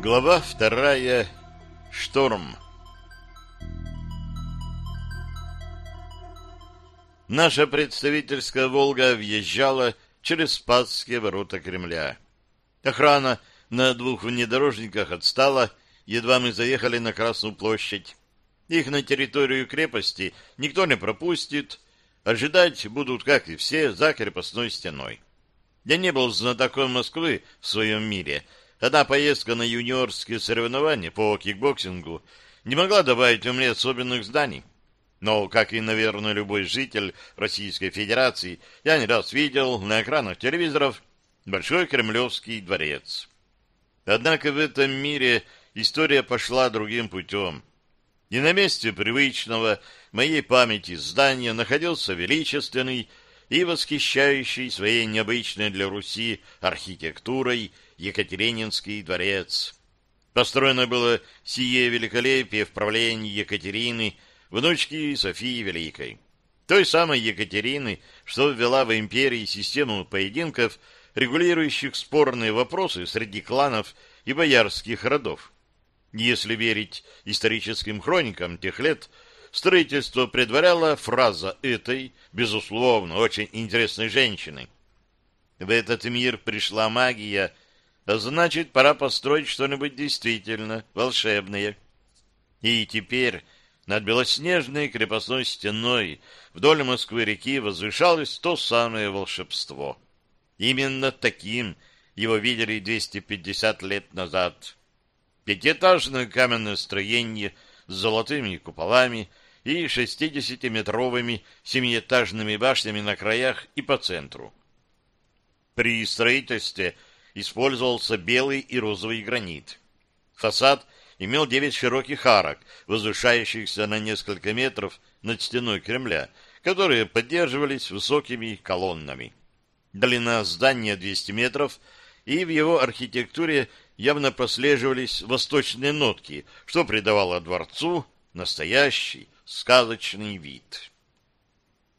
Глава вторая. Шторм. Наша представительская «Волга» въезжала через Спасские ворота Кремля. Охрана на двух внедорожниках отстала, едва мы заехали на Красную площадь. Их на территорию крепости никто не пропустит, ожидать будут, как и все, за крепостной стеной. Я не был знатоком Москвы в своем мире — Одна поездка на юниорские соревнования по кикбоксингу не могла добавить мне особенных знаний. Но, как и, наверное, любой житель Российской Федерации, я не раз видел на экранах телевизоров Большой Кремлевский дворец. Однако в этом мире история пошла другим путем. И на месте привычного моей памяти здания находился величественный и восхищающий своей необычной для Руси архитектурой Екатерининский дворец. Построено было сие великолепие в правлении Екатерины, внучки Софии Великой. Той самой Екатерины, что ввела в империи систему поединков, регулирующих спорные вопросы среди кланов и боярских родов. Если верить историческим хроникам тех лет, строительство предваряла фраза этой, безусловно, очень интересной женщины. В этот мир пришла магия – значит, пора построить что-нибудь действительно волшебное. И теперь над белоснежной крепостной стеной вдоль Москвы-реки возвышалось то самое волшебство. Именно таким его видели 250 лет назад. Пятиэтажное каменное строение с золотыми куполами и 60-метровыми семиэтажными башнями на краях и по центру. При строительстве – использовался белый и розовый гранит. Фасад имел девять широких арок, возвышающихся на несколько метров над стеной Кремля, которые поддерживались высокими колоннами. Длина здания 200 метров, и в его архитектуре явно прослеживались восточные нотки, что придавало дворцу настоящий сказочный вид.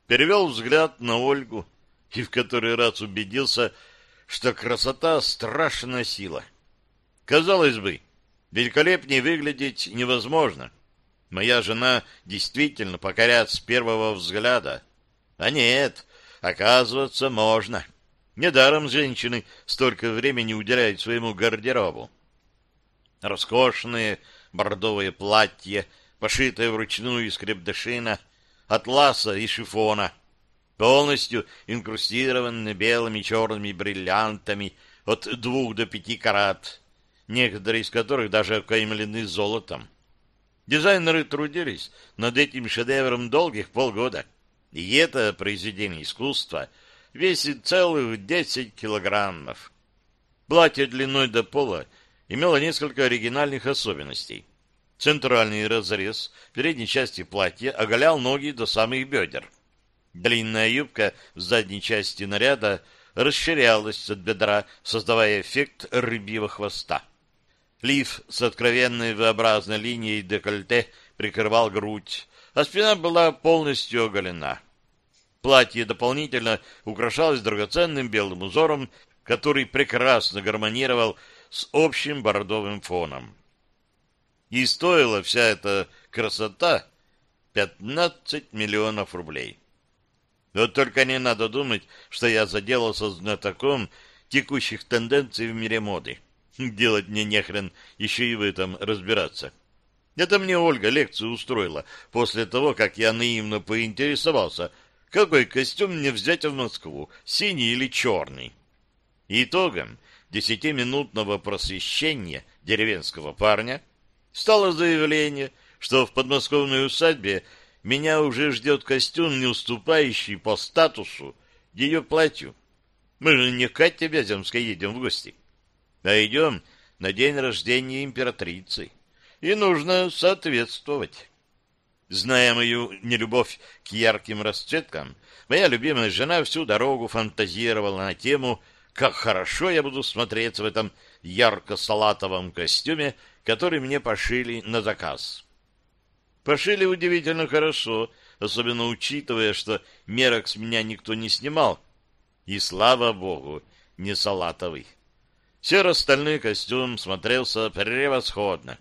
Перевел взгляд на Ольгу и в который раз убедился, что красота — страшная сила. Казалось бы, великолепнее выглядеть невозможно. Моя жена действительно покоряет с первого взгляда. А нет, оказывается, можно. Недаром женщины столько времени уделяют своему гардеробу. Роскошные бордовые платья, пошитые вручную из крепдышина, атласа и шифона, полностью инкрустированы белыми и черными бриллиантами от двух до пяти карат, некоторые из которых даже окаймлены золотом. Дизайнеры трудились над этим шедевром долгих полгода, и это произведение искусства весит целых десять килограммов. Платье длиной до пола имело несколько оригинальных особенностей. Центральный разрез передней части платья оголял ноги до самых бедер. Длинная юбка в задней части наряда расширялась от бедра, создавая эффект рыбьего хвоста. Лиф с откровенной V-образной линией декольте прикрывал грудь, а спина была полностью оголена. Платье дополнительно украшалось драгоценным белым узором, который прекрасно гармонировал с общим бордовым фоном. И стоила вся эта красота 15 миллионов рублей. Вот только не надо думать, что я заделался знатоком текущих тенденций в мире моды. Делать мне нехрен еще и в этом разбираться. Это мне Ольга лекцию устроила после того, как я наивно поинтересовался, какой костюм мне взять в Москву, синий или черный. Итогом десятиминутного просвещения деревенского парня стало заявление, что в подмосковной усадьбе меня уже ждет костюм, не уступающий по статусу ее платью. Мы же не к Кате Вяземской едем в гости, а идем на день рождения императрицы. И нужно соответствовать. Зная мою нелюбовь к ярким расцветкам, моя любимая жена всю дорогу фантазировала на тему, как хорошо я буду смотреться в этом ярко-салатовом костюме, который мне пошили на заказ. Пошили удивительно хорошо, особенно учитывая, что мерок с меня никто не снимал. И слава богу, не салатовый. Серо-стальной костюм смотрелся превосходно.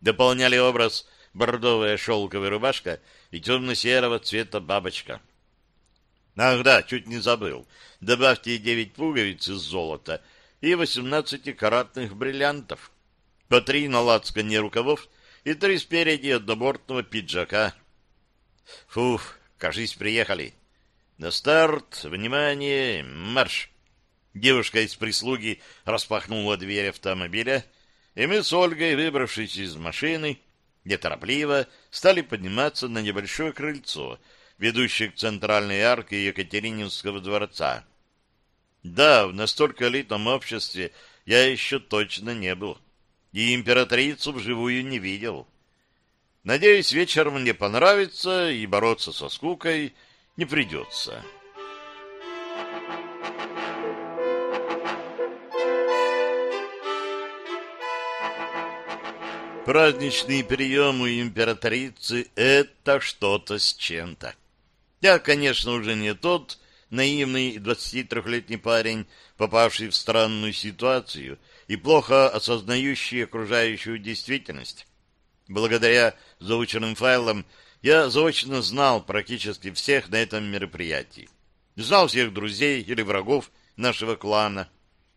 Дополняли образ бордовая шелковая рубашка и темно-серого цвета бабочка. Ах да, чуть не забыл. Добавьте девять пуговиц из золота и восемнадцатикаратных бриллиантов. По три на лацкане рукавов и три спереди однобортного пиджака. Фуф, кажись, приехали. На старт, внимание, марш! Девушка из прислуги распахнула дверь автомобиля, и мы с Ольгой, выбравшись из машины, неторопливо стали подниматься на небольшое крыльцо, ведущее к центральной арке Екатерининского дворца. Да, в настолько элитном обществе я еще точно не был, и императрицу вживую не видел. Надеюсь, вечером мне понравится, и бороться со скукой не придется». Праздничный прием у императрицы — это что-то с чем-то. Я, конечно, уже не тот наивный 23-летний парень, попавший в странную ситуацию и плохо осознающий окружающую действительность. Благодаря заученным файлам я заочно знал практически всех на этом мероприятии. Знал всех друзей или врагов нашего клана,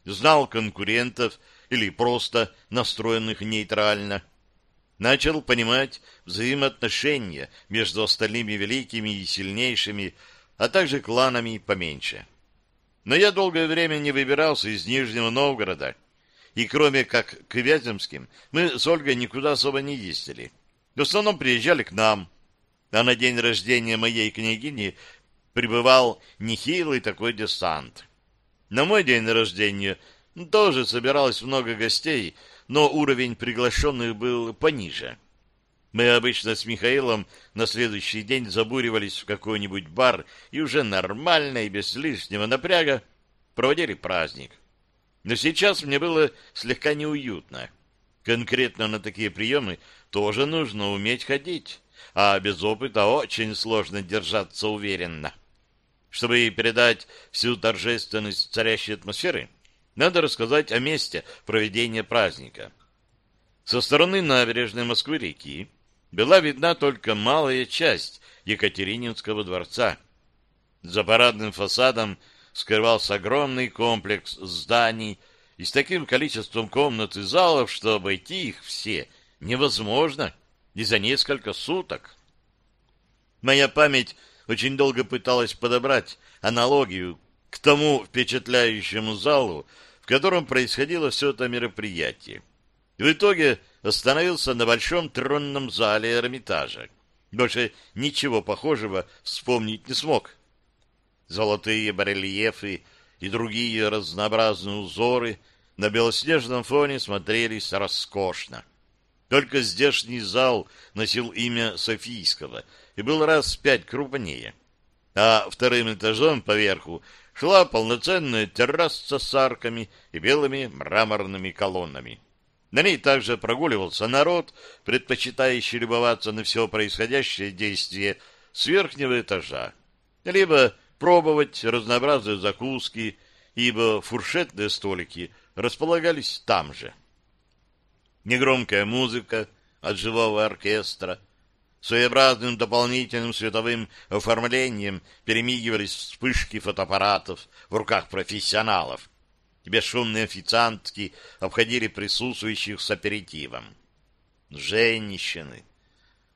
знал конкурентов или просто настроенных нейтрально – начал понимать взаимоотношения между остальными великими и сильнейшими, а также кланами поменьше. Но я долгое время не выбирался из Нижнего Новгорода, и кроме как к Вяземским, мы с Ольгой никуда особо не ездили. В основном приезжали к нам, а на день рождения моей княгини прибывал нехилый такой десант. На мой день рождения тоже собиралось много гостей, но уровень приглашенных был пониже. Мы обычно с Михаилом на следующий день забуривались в какой-нибудь бар и уже нормально и без лишнего напряга проводили праздник. Но сейчас мне было слегка неуютно. Конкретно на такие приемы тоже нужно уметь ходить, а без опыта очень сложно держаться уверенно. Чтобы передать всю торжественность царящей атмосферы, надо рассказать о месте проведения праздника. Со стороны набережной Москвы-реки была видна только малая часть Екатерининского дворца. За парадным фасадом скрывался огромный комплекс зданий и с таким количеством комнат и залов, что обойти их все невозможно и за несколько суток. Моя память очень долго пыталась подобрать аналогию к тому впечатляющему залу, в котором происходило все это мероприятие. В итоге остановился на большом тронном зале Эрмитажа. Больше ничего похожего вспомнить не смог. Золотые барельефы и другие разнообразные узоры на белоснежном фоне смотрелись роскошно. Только здешний зал носил имя Софийского и был раз в пять крупнее. А вторым этажом поверху шла полноценная терраса с арками и белыми мраморными колоннами. На ней также прогуливался народ, предпочитающий любоваться на все происходящее действие с верхнего этажа, либо пробовать разнообразные закуски, ибо фуршетные столики располагались там же. Негромкая музыка от живого оркестра — Своеобразным дополнительным световым оформлением перемигивались вспышки фотоаппаратов в руках профессионалов. Бесшумные официантки обходили присутствующих с аперитивом. Женщины.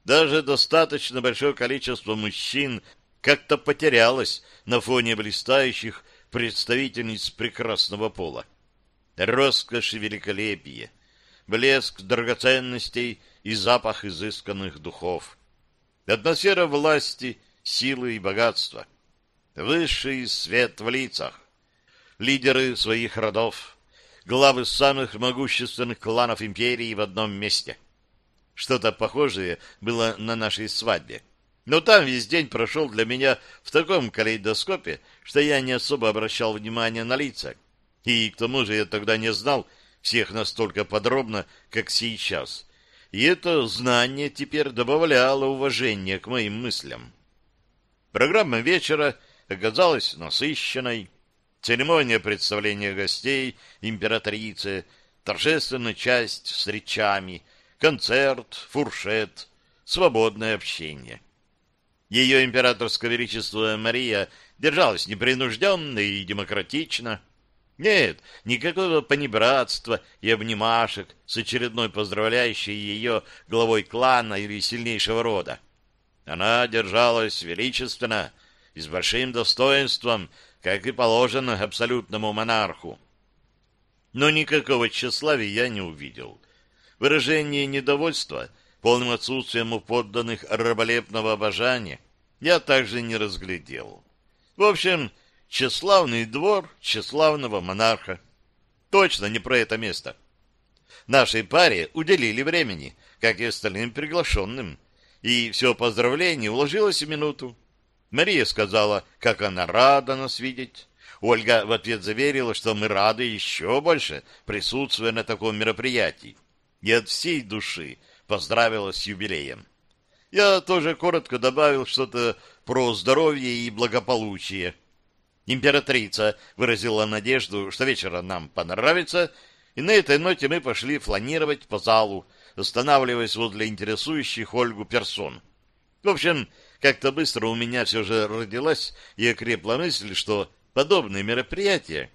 Даже достаточно большое количество мужчин как-то потерялось на фоне блистающих представительниц прекрасного пола. Роскошь и великолепие, блеск драгоценностей и запах изысканных духов. Атмосфера власти, силы и богатства. Высший свет в лицах. Лидеры своих родов. Главы самых могущественных кланов империи в одном месте. Что-то похожее было на нашей свадьбе. Но там весь день прошел для меня в таком калейдоскопе, что я не особо обращал внимания на лица. И к тому же я тогда не знал всех настолько подробно, как сейчас и это знание теперь добавляло уважения к моим мыслям. Программа вечера оказалась насыщенной. церемония представления гостей императрицы, торжественная часть с речами, концерт, фуршет, свободное общение. Ее императорское величество Мария держалась непринужденно и демократично. Нет, никакого понебратства и обнимашек с очередной поздравляющей ее главой клана или сильнейшего рода. Она держалась величественно и с большим достоинством, как и положено абсолютному монарху. Но никакого тщеславия я не увидел. Выражение недовольства полным отсутствием у подданных раболепного обожания я также не разглядел. В общем, тщеславный двор тщеславного монарха. Точно не про это место. Нашей паре уделили времени, как и остальным приглашенным, и все поздравление уложилось в минуту. Мария сказала, как она рада нас видеть. Ольга в ответ заверила, что мы рады еще больше, присутствуя на таком мероприятии. И от всей души поздравила с юбилеем. Я тоже коротко добавил что-то про здоровье и благополучие. Императрица выразила надежду, что вечером нам понравится, и на этой ноте мы пошли фланировать по залу, останавливаясь возле интересующих Ольгу персон. В общем, как-то быстро у меня все же родилась и окрепла мысль, что подобные мероприятия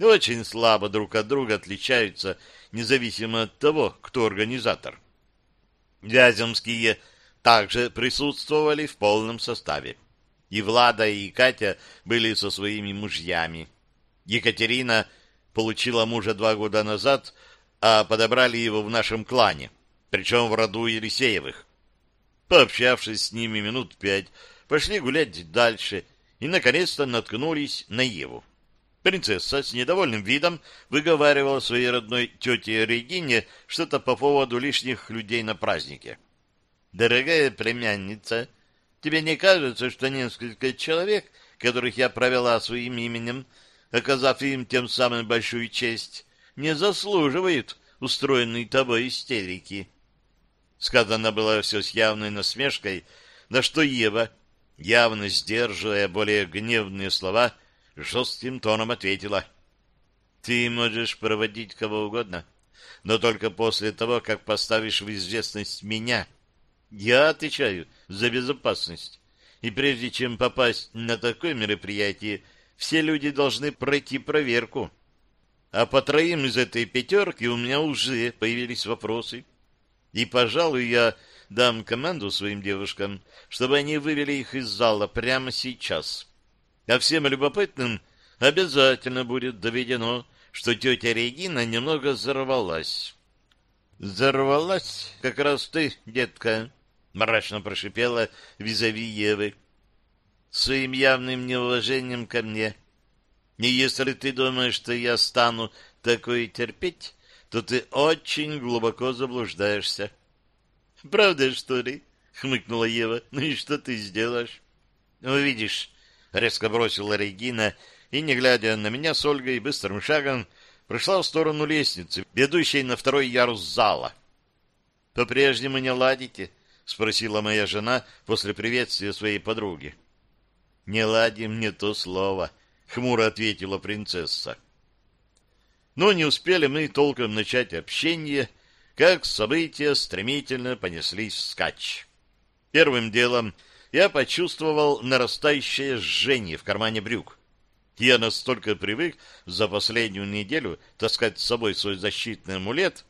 очень слабо друг от друга отличаются, независимо от того, кто организатор. Вяземские также присутствовали в полном составе. И Влада, и Катя были со своими мужьями. Екатерина получила мужа два года назад, а подобрали его в нашем клане, причем в роду Елисеевых. Пообщавшись с ними минут пять, пошли гулять дальше и, наконец-то, наткнулись на Еву. Принцесса с недовольным видом выговаривала своей родной тете Регине что-то по поводу лишних людей на празднике. «Дорогая племянница, тебе не кажется, что несколько человек, которых я провела своим именем, оказав им тем самым большую честь, не заслуживают устроенной тобой истерики?» Сказано было все с явной насмешкой, на что Ева, явно сдерживая более гневные слова, жестким тоном ответила. «Ты можешь проводить кого угодно, но только после того, как поставишь в известность меня. Я отвечаю за безопасность, и прежде чем попасть на такое мероприятие, все люди должны пройти проверку. А по троим из этой пятерки у меня уже появились вопросы». И, пожалуй, я дам команду своим девушкам, чтобы они вывели их из зала прямо сейчас. А всем любопытным обязательно будет доведено, что тетя Регина немного взорвалась. «Взорвалась как раз ты, детка», — мрачно прошипела визави Евы, своим явным неуважением ко мне. «И если ты думаешь, что я стану такое терпеть, то ты очень глубоко заблуждаешься. — Правда, что ли? — хмыкнула Ева. — Ну и что ты сделаешь? — Увидишь, — резко бросила Регина, и, не глядя на меня с Ольгой, быстрым шагом прошла в сторону лестницы, ведущей на второй ярус зала. — По-прежнему не ладите? — спросила моя жена после приветствия своей подруги. — Не ладим, не то слово, — хмуро ответила принцесса. Но не успели мы толком начать общение, как события стремительно понеслись вскачь. Первым делом я почувствовал нарастающее жжение в кармане брюк. Я настолько привык за последнюю неделю таскать с собой свой защитный амулет,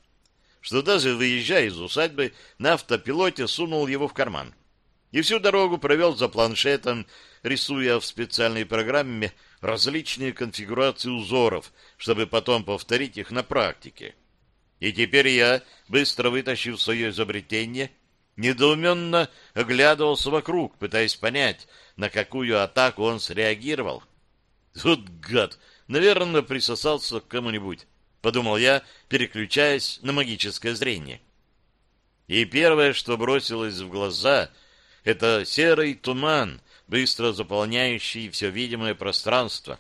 что даже выезжая из усадьбы, на автопилоте сунул его в карман. И всю дорогу провел за планшетом, рисуя в специальной программе различные конфигурации узоров, чтобы потом повторить их на практике. И теперь я, быстро вытащив свое изобретение, недоуменно оглядывался вокруг, пытаясь понять, на какую атаку он среагировал. Вот гад! Наверное, присосался к кому-нибудь, подумал я, переключаясь на магическое зрение. И первое, что бросилось в глаза, это серый туман, быстро заполняющий все видимое пространство.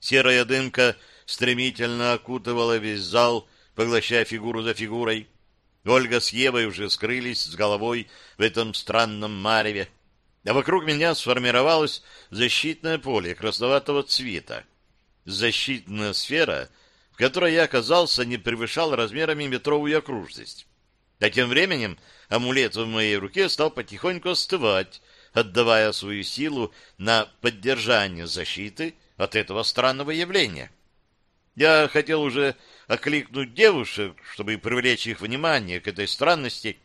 Серая дымка стремительно окутывала весь зал, поглощая фигуру за фигурой. Ольга с Евой уже скрылись с головой в этом странном мареве, а вокруг меня сформировалось защитное поле красноватого цвета. Защитная сфера, в которой я оказался, не превышала размерами метровую окружность. А тем временем амулет в моей руке стал потихоньку остывать, отдавая свою силу на поддержание защиты от этого странного явления. Я хотел уже окликнуть девушек, чтобы привлечь их внимание к этой странности,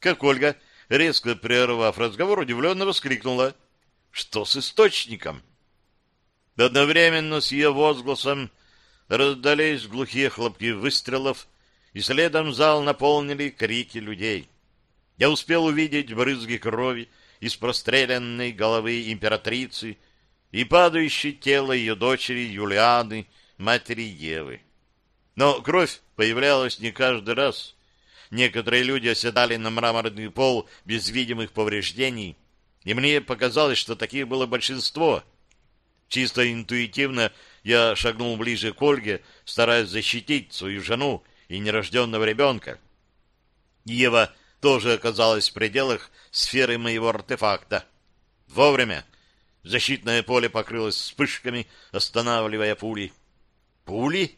как Ольга, резко прервав разговор, удивленно воскликнула. «Что с источником?» Одновременно с ее возгласом раздались глухие хлопки выстрелов, и следом зал наполнили крики людей. Я успел увидеть брызги крови из простреленной головы императрицы и падающее тело ее дочери Юлианы, матери Евы. Но кровь появлялась не каждый раз. Некоторые люди оседали на мраморный пол без видимых повреждений, и мне показалось, что таких было большинство. Чисто интуитивно я шагнул ближе к Ольге, стараясь защитить свою жену и нерожденного ребенка. Ева тоже оказалась в пределах сферы моего артефакта. Вовремя защитное поле покрылось вспышками, останавливая пули. Пули?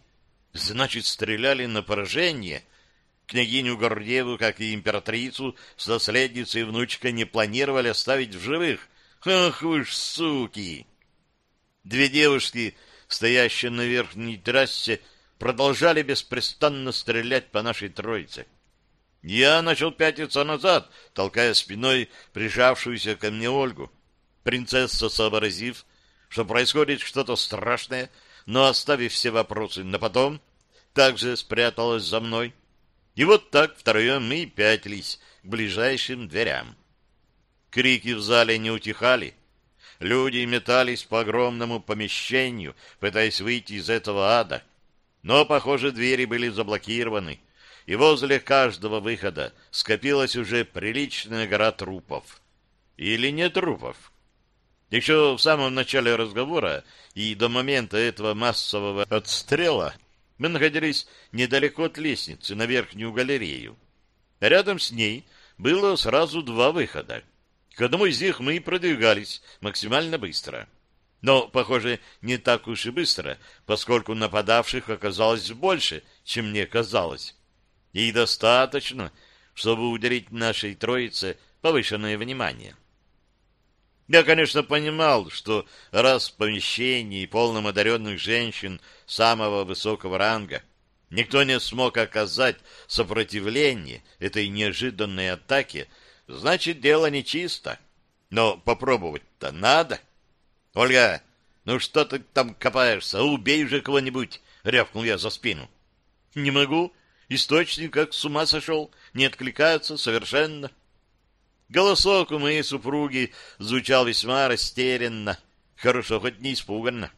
Значит, стреляли на поражение. Княгиню Гордеву, как и императрицу, с наследницей и внучкой не планировали оставить в живых. Ах вы ж суки! Две девушки, стоящие на верхней трассе, продолжали беспрестанно стрелять по нашей троице. Я начал пятиться назад, толкая спиной прижавшуюся ко мне Ольгу. Принцесса, сообразив, что происходит что-то страшное, но оставив все вопросы на потом, также спряталась за мной. И вот так втроем мы пятились к ближайшим дверям. Крики в зале не утихали. Люди метались по огромному помещению, пытаясь выйти из этого ада. Но, похоже, двери были заблокированы, и возле каждого выхода скопилась уже приличная гора трупов. Или не трупов. Еще в самом начале разговора и до момента этого массового отстрела мы находились недалеко от лестницы на верхнюю галерею. Рядом с ней было сразу два выхода. К одному из них мы и продвигались максимально быстро. Но, похоже, не так уж и быстро, поскольку нападавших оказалось больше, чем мне казалось. И достаточно, чтобы уделить нашей троице повышенное внимание. Я, конечно, понимал, что раз в помещении полном одаренных женщин самого высокого ранга никто не смог оказать сопротивление этой неожиданной атаке, значит, дело нечисто. Но попробовать-то надо. — Ольга, ну что ты там копаешься? Убей же кого-нибудь! — рявкнул я за спину. — Не могу. Источник как с ума сошел. Не откликается совершенно. Голосок у моей супруги звучал весьма растерянно. Хорошо, хоть не испуганно.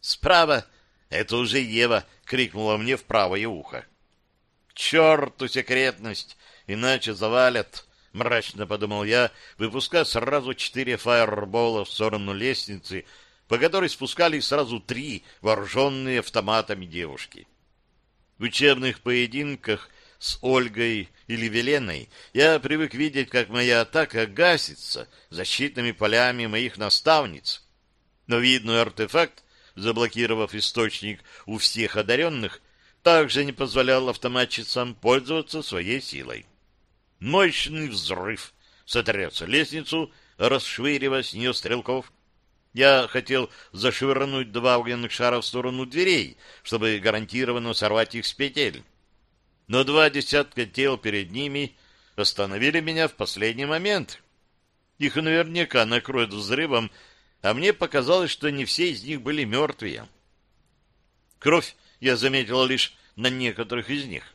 «Справа! Это уже Ева!» — крикнула мне в правое ухо. «К черту секретность! Иначе завалят!» — мрачно подумал я, выпуская сразу четыре фаербола в сторону лестницы, по которой спускались сразу три вооруженные автоматами девушки. В учебных поединках с Ольгой или Веленой, я привык видеть, как моя атака гасится защитными полями моих наставниц. Но видный артефакт, заблокировав источник у всех одаренных, также не позволял автоматчицам пользоваться своей силой. Мощный взрыв сотряс лестницу, расшвыривая с нее стрелков. Я хотел зашвырнуть два огненных шара в сторону дверей, чтобы гарантированно сорвать их с петель но два десятка тел перед ними остановили меня в последний момент. Их наверняка накроют взрывом, а мне показалось, что не все из них были мертвые. Кровь я заметил лишь на некоторых из них.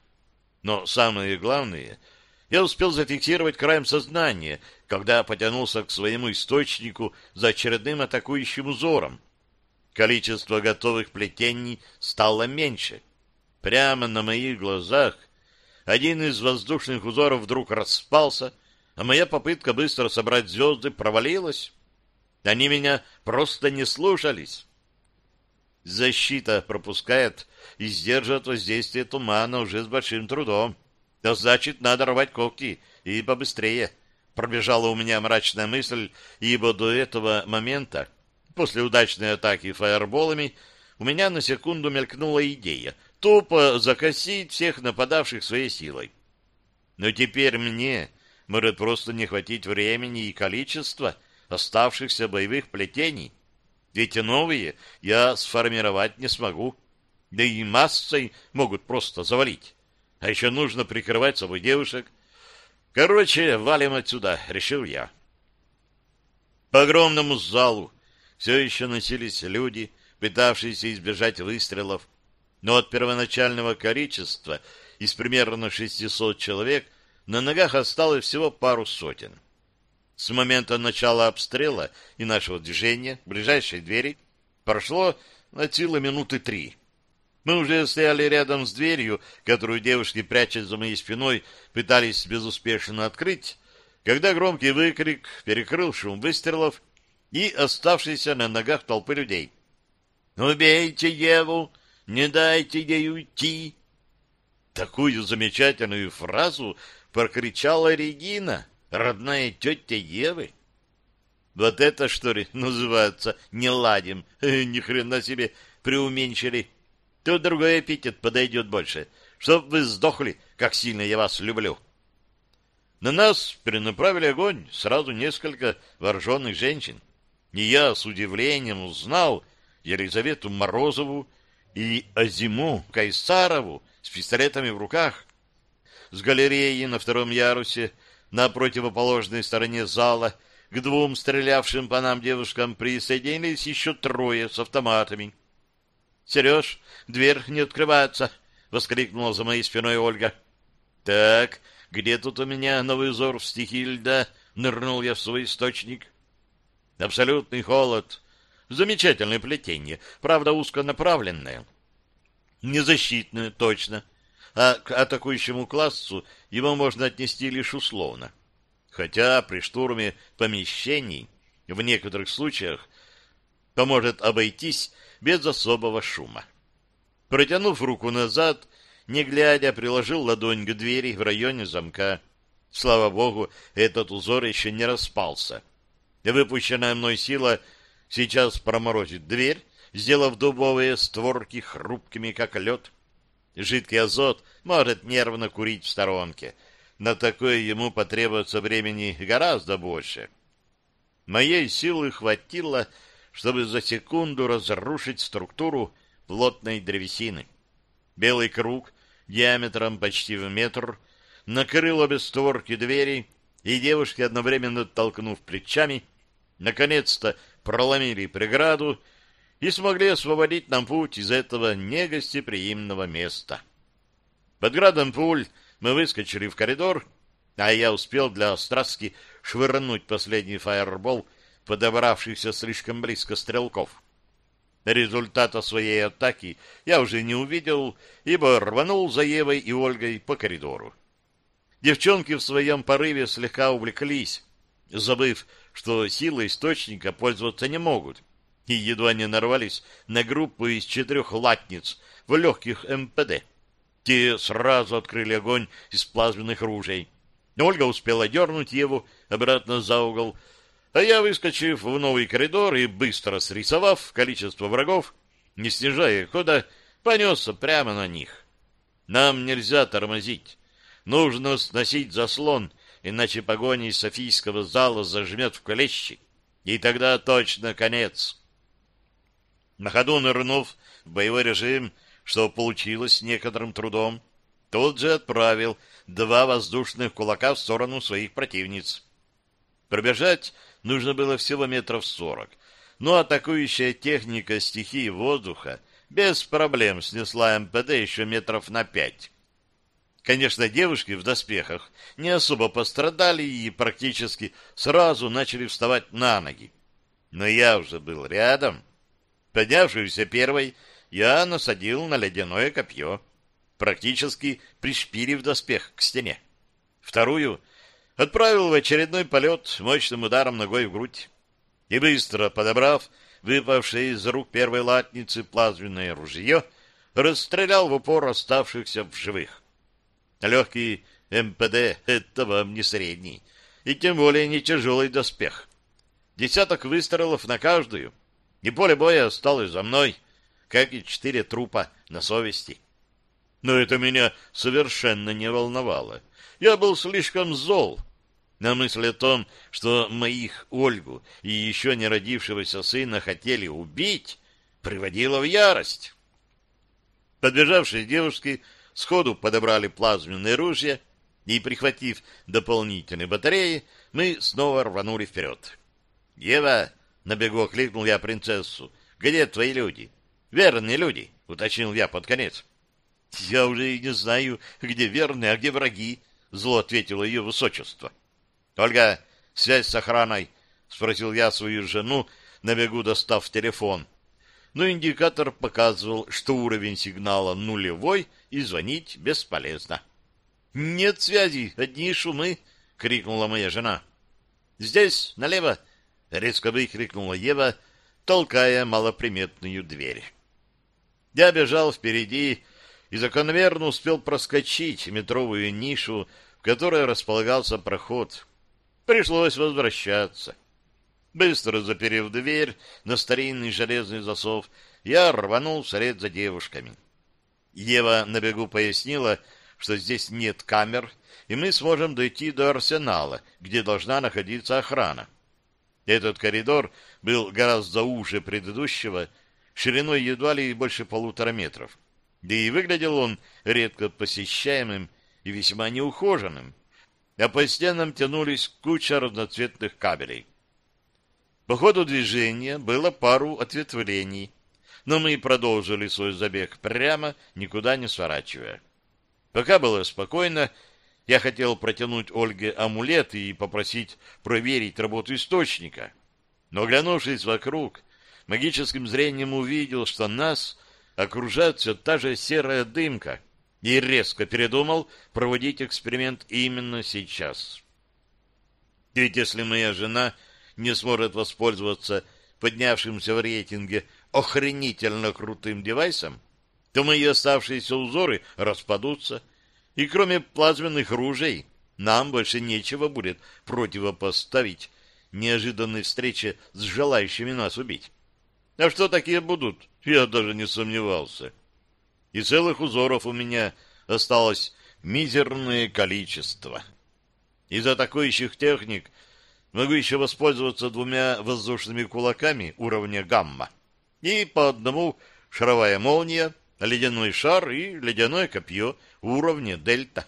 Но самое главное, я успел зафиксировать краем сознания, когда потянулся к своему источнику за очередным атакующим узором. Количество готовых плетений стало меньше — Прямо на моих глазах один из воздушных узоров вдруг распался, а моя попытка быстро собрать звезды провалилась. Они меня просто не слушались. Защита пропускает и сдерживает воздействие тумана уже с большим трудом. А значит, надо рвать когти и побыстрее. Пробежала у меня мрачная мысль, ибо до этого момента, после удачной атаки фаерболами, у меня на секунду мелькнула идея тупо закосить всех нападавших своей силой. Но теперь мне может просто не хватить времени и количества оставшихся боевых плетений. Ведь новые я сформировать не смогу, да и массой могут просто завалить. А еще нужно прикрывать собой девушек. Короче, валим отсюда, решил я. По огромному залу все еще носились люди, пытавшиеся избежать выстрелов, но от первоначального количества из примерно 600 человек на ногах осталось всего пару сотен. С момента начала обстрела и нашего движения ближайшей двери прошло от силы минуты три. Мы уже стояли рядом с дверью, которую девушки, прячась за моей спиной, пытались безуспешно открыть, когда громкий выкрик перекрыл шум выстрелов и оставшиеся на ногах толпы людей. «Убейте Еву! Не дайте ей уйти!» Такую замечательную фразу прокричала Регина, родная тетя Евы. Вот это, что ли, называется «не ладим». Ни хрена себе преуменьшили. Тут другой эпитет подойдет больше. Чтоб вы сдохли, как сильно я вас люблю. На нас перенаправили огонь сразу несколько вооруженных женщин. И я с удивлением узнал Елизавету Морозову и Азиму Кайсарову с пистолетами в руках. С галереи на втором ярусе на противоположной стороне зала к двум стрелявшим по нам девушкам присоединились еще трое с автоматами. — Сереж, дверь не открывается! — воскликнула за моей спиной Ольга. — Так, где тут у меня новый узор в стихии льда? — нырнул я в свой источник. Абсолютный холод. Замечательное плетение, правда узконаправленное. Незащитное, точно. А к атакующему классу его можно отнести лишь условно. Хотя при штурме помещений в некоторых случаях поможет обойтись без особого шума. Протянув руку назад, не глядя, приложил ладонь к двери в районе замка. Слава богу, этот узор еще не распался. Выпущенная мной сила сейчас проморозит дверь, сделав дубовые створки хрупкими, как лед. Жидкий азот может нервно курить в сторонке. На такое ему потребуется времени гораздо больше. Моей силы хватило, чтобы за секунду разрушить структуру плотной древесины. Белый круг диаметром почти в метр накрыл обе створки двери, и девушки, одновременно толкнув плечами, наконец-то проломили преграду и смогли освободить нам путь из этого негостеприимного места. Под градом пуль мы выскочили в коридор, а я успел для страстки швырнуть последний фаербол подобравшихся слишком близко стрелков. Результата своей атаки я уже не увидел, ибо рванул за Евой и Ольгой по коридору. Девчонки в своем порыве слегка увлеклись, забыв, что силы источника пользоваться не могут, и едва не нарвались на группу из четырех латниц в легких МПД. Те сразу открыли огонь из плазменных ружей. Ольга успела дернуть Еву обратно за угол, а я, выскочив в новый коридор и быстро срисовав количество врагов, не снижая хода, понесся прямо на них. Нам нельзя тормозить. Нужно сносить заслон, иначе погоня из Софийского зала зажмет в колещи, и тогда точно конец. На ходу нырнув в боевой режим, что получилось некоторым трудом, тот же отправил два воздушных кулака в сторону своих противниц. Пробежать нужно было всего метров сорок, но атакующая техника стихии воздуха без проблем снесла МПД еще метров на пять. Конечно, девушки в доспехах не особо пострадали и практически сразу начали вставать на ноги. Но я уже был рядом. Поднявшуюся первой, я насадил на ледяное копье, практически пришпилив доспех к стене. Вторую отправил в очередной полет мощным ударом ногой в грудь. И быстро подобрав выпавшее из рук первой латницы плазменное ружье, расстрелял в упор оставшихся в живых. Легкий МПД — это вам не средний, и тем более не тяжелый доспех. Десяток выстрелов на каждую, и поле боя осталось за мной. как и четыре трупа на совести. Но это меня совершенно не волновало. Я был слишком зол на мысль о том, что моих Ольгу и еще не родившегося сына хотели убить, приводила в ярость. Подбежавшие девушки сходу подобрали плазменные ружья, и, прихватив дополнительные батареи, мы снова рванули вперед. «Ева!» — на бегу я принцессу. «Где твои люди?» «Верные люди», — уточнил я под конец. «Я уже и не знаю, где верные, а где враги», — зло ответило ее высочество. «Ольга, связь с охраной», — спросил я свою жену, на бегу достав телефон. Но индикатор показывал, что уровень сигнала нулевой и звонить бесполезно. «Нет связи, одни шумы!» — крикнула моя жена. «Здесь, налево!» — резко выкрикнула Ева, толкая малоприметную дверь. Я бежал впереди и закономерно успел проскочить метровую нишу, в которой располагался проход. Пришлось возвращаться. Быстро заперев дверь на старинный железный засов, я рванул вслед за девушками. Ева на бегу пояснила, что здесь нет камер, и мы сможем дойти до арсенала, где должна находиться охрана. Этот коридор был гораздо уже предыдущего, шириной едва ли больше полутора метров. Да и выглядел он редко посещаемым и весьма неухоженным, а по стенам тянулись куча разноцветных кабелей. По ходу движения было пару ответвлений, но мы продолжили свой забег прямо, никуда не сворачивая. Пока было спокойно, я хотел протянуть Ольге амулет и попросить проверить работу источника. Но, глянувшись вокруг, магическим зрением увидел, что нас окружает все та же серая дымка, и резко передумал проводить эксперимент именно сейчас. Ведь если моя жена не сможет воспользоваться поднявшимся в рейтинге охренительно крутым девайсом, то мои оставшиеся узоры распадутся, и кроме плазменных ружей нам больше нечего будет противопоставить неожиданной встрече с желающими нас убить. А что такие будут, я даже не сомневался. И целых узоров у меня осталось мизерное количество. Из атакующих техник могу еще воспользоваться двумя воздушными кулаками уровня гамма и по одному шаровая молния, ледяной шар и ледяное копье уровня дельта.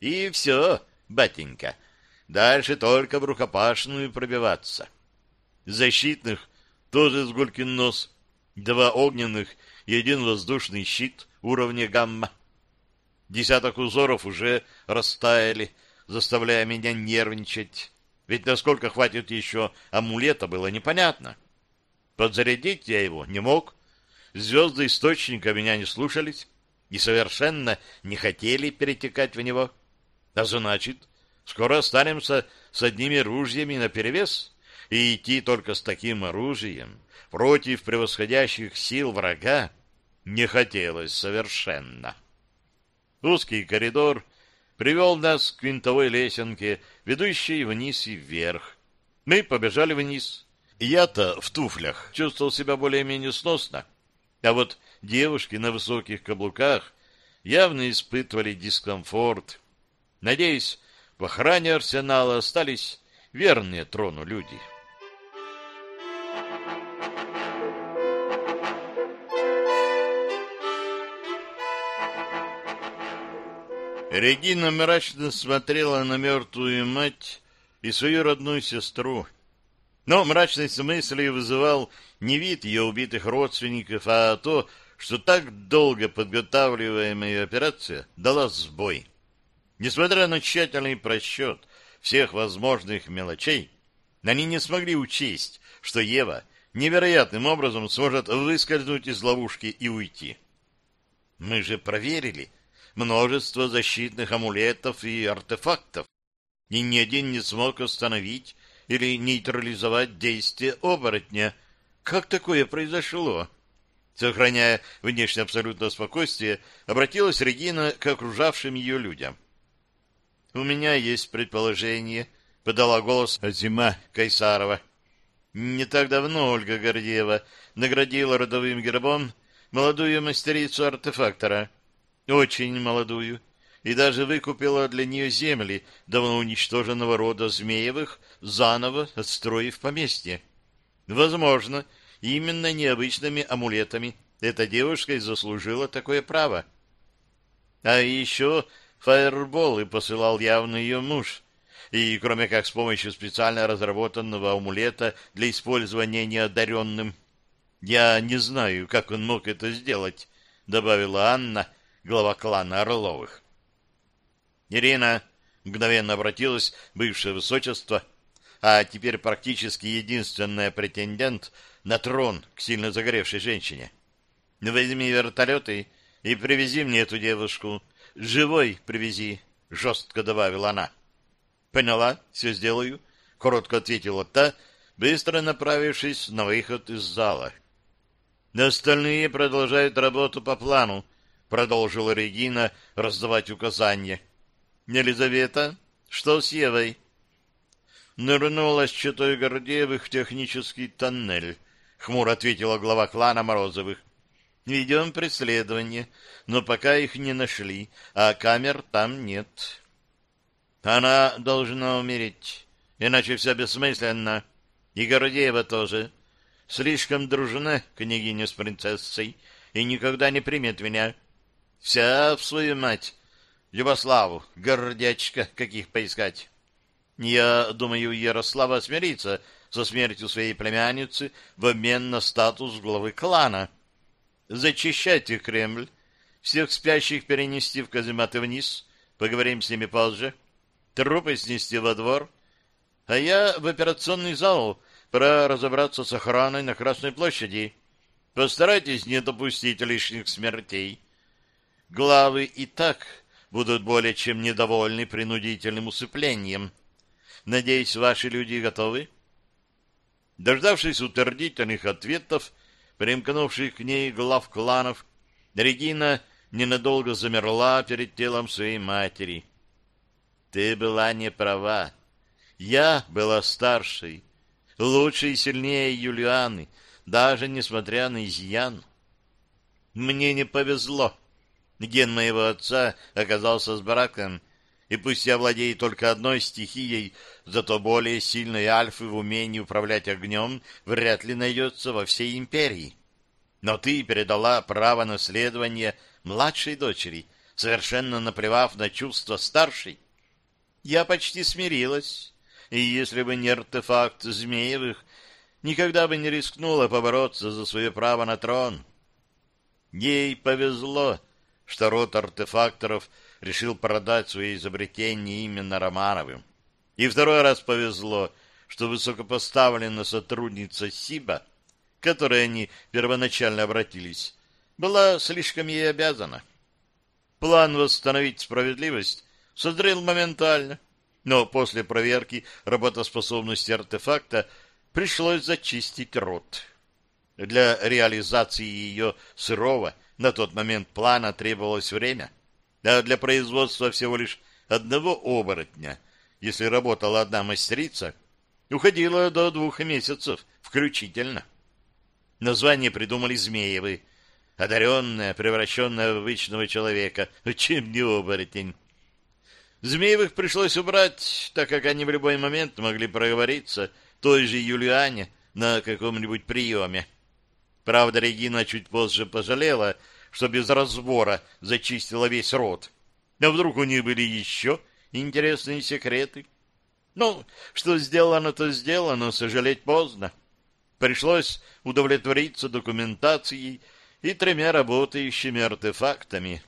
И все, батенька. Дальше только в рукопашную пробиваться. Защитных тоже с Гулькин нос, два огненных и один воздушный щит уровня гамма. Десяток узоров уже растаяли, заставляя меня нервничать. Ведь насколько хватит еще амулета, было непонятно. Подзарядить я его не мог, звезды источника меня не слушались и совершенно не хотели перетекать в него. А значит, скоро останемся с одними ружьями наперевес, и идти только с таким оружием против превосходящих сил врага не хотелось совершенно. Узкий коридор привел нас к винтовой лесенке, ведущей вниз и вверх. Мы побежали вниз. Я-то в туфлях чувствовал себя более-менее сносно. А вот девушки на высоких каблуках явно испытывали дискомфорт. Надеюсь, в охране арсенала остались верные трону люди. Регина мрачно смотрела на мертвую мать и свою родную сестру, но мрачность мысли вызывал не вид ее убитых родственников, а то, что так долго подготавливаемая операция дала сбой. Несмотря на тщательный просчет всех возможных мелочей, они не смогли учесть, что Ева невероятным образом сможет выскользнуть из ловушки и уйти. Мы же проверили множество защитных амулетов и артефактов, и ни один не смог остановить или нейтрализовать действие оборотня. Как такое произошло? Сохраняя внешне абсолютное спокойствие, обратилась Регина к окружавшим ее людям. «У меня есть предположение», — подала голос Азима Кайсарова. «Не так давно Ольга Гордеева наградила родовым гербом молодую мастерицу артефактора. Очень молодую. И даже выкупила для нее земли давно уничтоженного рода Змеевых, заново отстроив поместье. Возможно, именно необычными амулетами эта девушка и заслужила такое право. А еще фаерболы посылал явно ее муж. И кроме как с помощью специально разработанного амулета для использования неодаренным, я не знаю, как он мог это сделать, добавила Анна, глава клана Орловых. Ирина мгновенно обратилась бывшее высочество, а теперь практически единственная претендент на трон к сильно загоревшей женщине. Возьми вертолеты и привези мне эту девушку. Живой привези, — жестко добавила она. — Поняла, все сделаю, — коротко ответила та, быстро направившись на выход из зала. Остальные продолжают работу по плану, — продолжила Регина раздавать указания. — Елизавета, что с Евой? Нырнула с читой Гордеевых в технический тоннель, — хмуро ответила глава клана Морозовых. — Ведем преследование, но пока их не нашли, а камер там нет. Она должна умереть, иначе все бессмысленно. И Гордеева тоже. Слишком дружна княгиня с принцессой и никогда не примет меня. Вся в свою мать. Любославу, гордячка, каких поискать. Я думаю, Ярослава смирится со смертью своей племянницы в обмен на статус главы клана — Зачищайте Кремль, всех спящих перенести в казематы вниз, поговорим с ними позже, трупы снести во двор, а я в операционный зал, пора разобраться с охраной на Красной площади. Постарайтесь не допустить лишних смертей. Главы и так будут более чем недовольны принудительным усыплением. Надеюсь, ваши люди готовы? Дождавшись утвердительных ответов, примкнувших к ней глав кланов, Регина ненадолго замерла перед телом своей матери. Ты была не права. Я была старшей, лучше и сильнее Юлианы, даже несмотря на изъян. Мне не повезло. Ген моего отца оказался с бараком, и пусть я владею только одной стихией, зато более сильной альфы в умении управлять огнем вряд ли найдется во всей империи. Но ты передала право наследования младшей дочери, совершенно наплевав на чувства старшей. Я почти смирилась, и если бы не артефакт Змеевых, никогда бы не рискнула побороться за свое право на трон. Ей повезло, что род артефакторов — решил продать свои изобретения именно Романовым. И второй раз повезло, что высокопоставленная сотрудница СИБа, к которой они первоначально обратились, была слишком ей обязана. План восстановить справедливость созрел моментально, но после проверки работоспособности артефакта пришлось зачистить рот. Для реализации ее сырого на тот момент плана требовалось время — а для производства всего лишь одного оборотня, если работала одна мастерица, уходило до двух месяцев включительно. Название придумали Змеевы, одаренная, превращенная в обычного человека, чем не оборотень. Змеевых пришлось убрать, так как они в любой момент могли проговориться той же Юлиане на каком-нибудь приеме. Правда, Регина чуть позже пожалела, что без разбора зачистила весь рот. А вдруг у них были еще интересные секреты? Ну, что сделано, то сделано, сожалеть поздно. Пришлось удовлетвориться документацией и тремя работающими артефактами.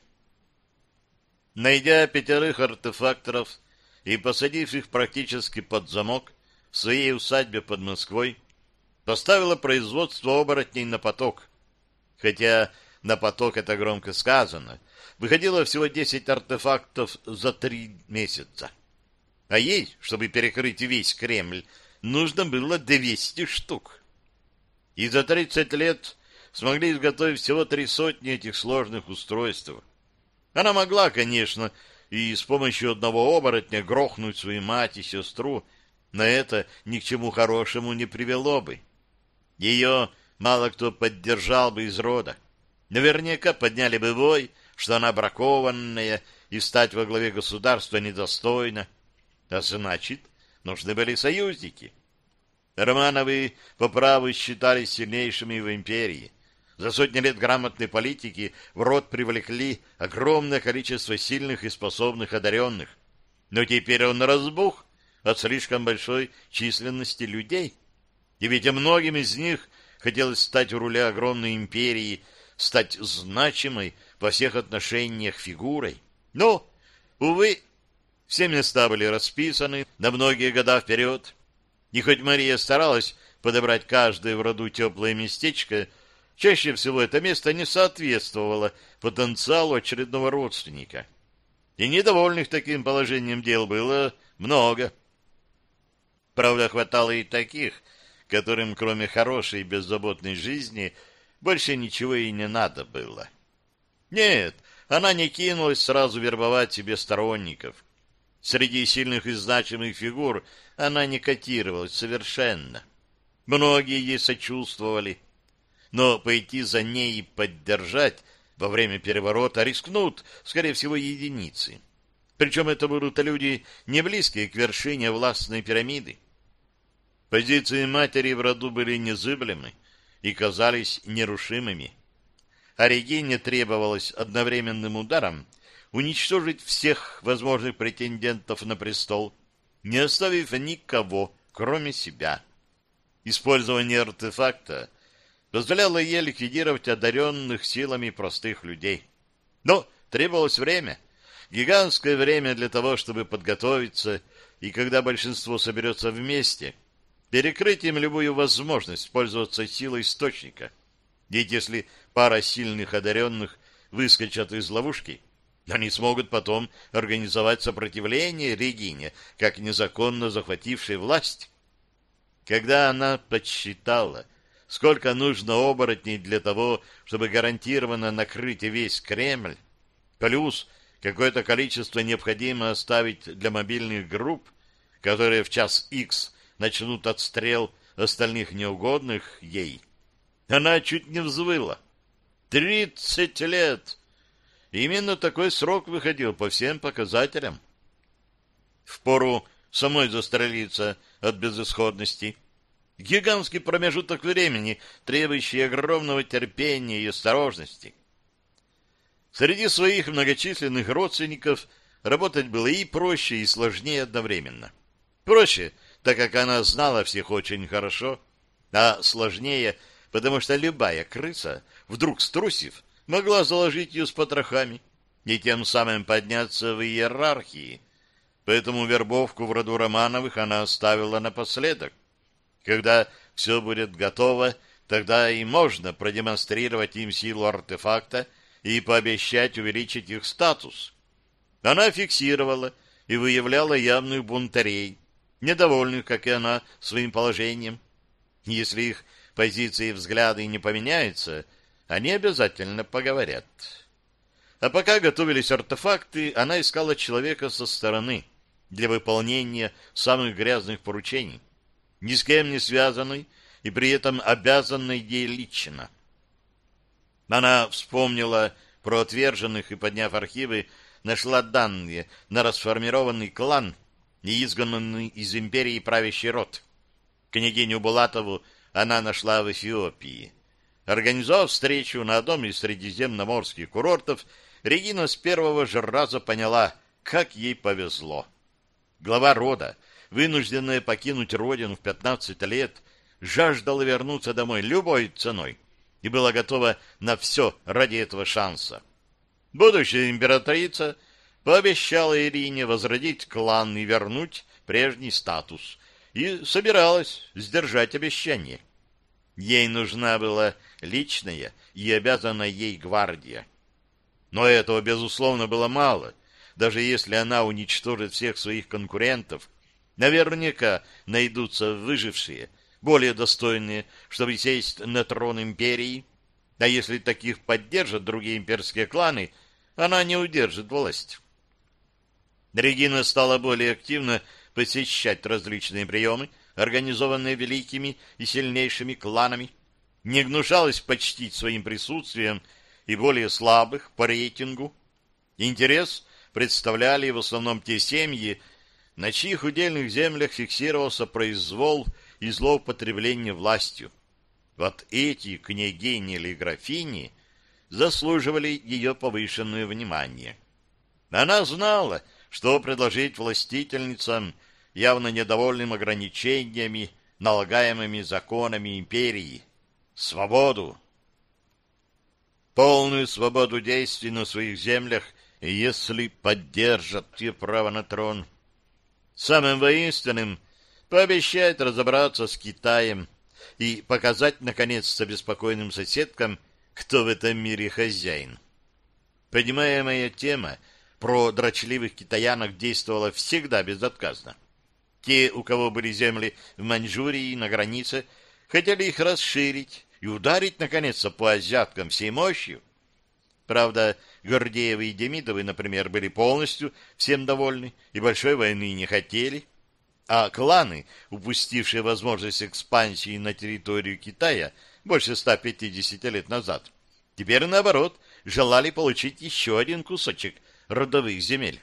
Найдя пятерых артефакторов и посадив их практически под замок в своей усадьбе под Москвой, поставила производство оборотней на поток. Хотя на поток это громко сказано. Выходило всего 10 артефактов за три месяца. А ей, чтобы перекрыть весь Кремль, нужно было 200 штук. И за 30 лет смогли изготовить всего три сотни этих сложных устройств. Она могла, конечно, и с помощью одного оборотня грохнуть свою мать и сестру, но это ни к чему хорошему не привело бы. Ее мало кто поддержал бы из рода. Наверняка подняли бы вой, что она бракованная и стать во главе государства недостойна. А значит, нужны были союзники. Романовы по праву считались сильнейшими в империи. За сотни лет грамотной политики в род привлекли огромное количество сильных и способных одаренных. Но теперь он разбух от слишком большой численности людей. И ведь многим из них хотелось стать у руля огромной империи, стать значимой во всех отношениях фигурой. Но, увы, все места были расписаны на многие года вперед. И хоть Мария старалась подобрать каждое в роду теплое местечко, чаще всего это место не соответствовало потенциалу очередного родственника. И недовольных таким положением дел было много. Правда, хватало и таких, которым, кроме хорошей и беззаботной жизни, больше ничего и не надо было. Нет, она не кинулась сразу вербовать себе сторонников. Среди сильных и значимых фигур она не котировалась совершенно. Многие ей сочувствовали, но пойти за ней и поддержать во время переворота рискнут, скорее всего, единицы. Причем это будут люди, не близкие к вершине властной пирамиды. Позиции матери в роду были незыблемы и казались нерушимыми. Регине требовалось одновременным ударом уничтожить всех возможных претендентов на престол, не оставив никого, кроме себя. Использование артефакта позволяло ей ликвидировать одаренных силами простых людей. Но требовалось время, гигантское время для того, чтобы подготовиться, и когда большинство соберется вместе, перекрыть им любую возможность пользоваться силой источника. Ведь если пара сильных одаренных выскочат из ловушки, они смогут потом организовать сопротивление Регине, как незаконно захватившей власть. Когда она подсчитала, сколько нужно оборотней для того, чтобы гарантированно накрыть весь Кремль, плюс какое-то количество необходимо оставить для мобильных групп, которые в час X начнут отстрел остальных неугодных ей, она чуть не взвыла. Тридцать лет! Именно такой срок выходил по всем показателям. Впору самой застрелиться от безысходности. Гигантский промежуток времени, требующий огромного терпения и осторожности. Среди своих многочисленных родственников работать было и проще, и сложнее одновременно. Проще, так как она знала всех очень хорошо, а сложнее, потому что любая крыса, вдруг струсив, могла заложить ее с потрохами и тем самым подняться в иерархии. Поэтому вербовку в роду Романовых она оставила напоследок. Когда все будет готово, тогда и можно продемонстрировать им силу артефакта и пообещать увеличить их статус. Она фиксировала и выявляла явных бунтарей, недовольных, как и она, своим положением. Если их позиции и взгляды не поменяются, они обязательно поговорят. А пока готовились артефакты, она искала человека со стороны для выполнения самых грязных поручений, ни с кем не связанной и при этом обязанной ей лично. Она вспомнила про отверженных и, подняв архивы, нашла данные на расформированный клан и изгнанный из империи правящий род. Княгиню Булатову она нашла в Эфиопии. Организовав встречу на одном из средиземноморских курортов, Регина с первого же раза поняла, как ей повезло. Глава рода, вынужденная покинуть родину в 15 лет, жаждала вернуться домой любой ценой и была готова на все ради этого шанса. Будущая императрица пообещала Ирине возродить клан и вернуть прежний статус, и собиралась сдержать обещание. Ей нужна была личная и обязанная ей гвардия. Но этого, безусловно, было мало. Даже если она уничтожит всех своих конкурентов, наверняка найдутся выжившие, более достойные, чтобы сесть на трон империи. А если таких поддержат другие имперские кланы, она не удержит власть. Регина стала более активно посещать различные приемы, организованные великими и сильнейшими кланами, не гнушалась почтить своим присутствием и более слабых по рейтингу. Интерес представляли в основном те семьи, на чьих удельных землях фиксировался произвол и злоупотребление властью. Вот эти княгини или графини заслуживали ее повышенное внимание. Она знала, что предложить властительницам, явно недовольным ограничениями, налагаемыми законами империи. Свободу. Полную свободу действий на своих землях, если поддержат те право на трон. Самым воинственным пообещать разобраться с Китаем и показать, наконец-то, беспокойным соседкам, кто в этом мире хозяин. Поднимаемая тема про дрочливых китаянок действовала всегда безотказно. Те, у кого были земли в Маньчжурии на границе, хотели их расширить и ударить, наконец-то, по азиаткам всей мощью. Правда, Гордеевы и Демидовы, например, были полностью всем довольны и большой войны не хотели. А кланы, упустившие возможность экспансии на территорию Китая больше 150 лет назад, теперь, наоборот, желали получить еще один кусочек родовых земель.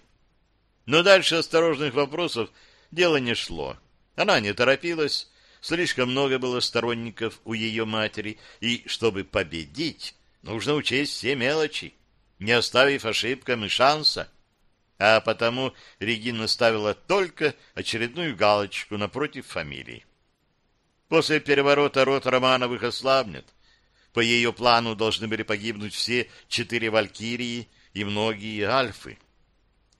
Но дальше осторожных вопросов дело не шло. Она не торопилась, слишком много было сторонников у ее матери, и, чтобы победить, нужно учесть все мелочи, не оставив ошибкам и шанса. А потому Регина ставила только очередную галочку напротив фамилии. После переворота род Романовых ослабнет. По ее плану должны были погибнуть все четыре валькирии и многие альфы.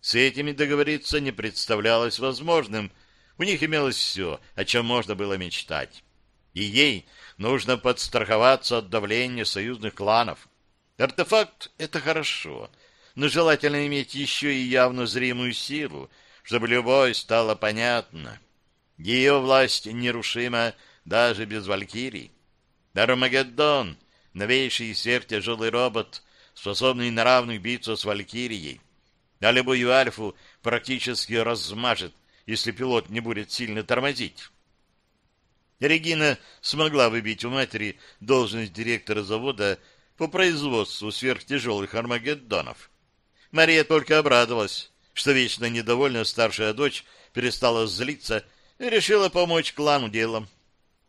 С этими договориться не представлялось возможным. У них имелось все, о чем можно было мечтать. И ей нужно подстраховаться от давления союзных кланов. Артефакт — это хорошо, но желательно иметь еще и явно зримую силу, чтобы любой стало понятно. Ее власть нерушима даже без Валькирий. Армагеддон — новейший сверхтяжелый робот, способный на равных биться с Валькирией а любую альфу практически размажет, если пилот не будет сильно тормозить. Регина смогла выбить у матери должность директора завода по производству сверхтяжелых армагеддонов. Мария только обрадовалась, что вечно недовольная старшая дочь перестала злиться и решила помочь клану делом.